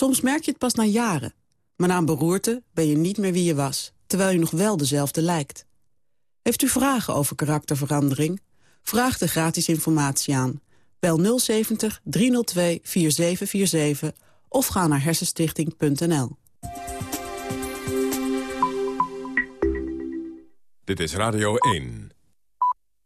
Soms merk je het pas na jaren. Maar na een beroerte ben je niet meer wie je was, terwijl je nog wel dezelfde lijkt. Heeft u vragen over karakterverandering? Vraag de gratis informatie aan. Bel 070 302 4747 of ga naar hersenstichting.nl. Dit is Radio 1.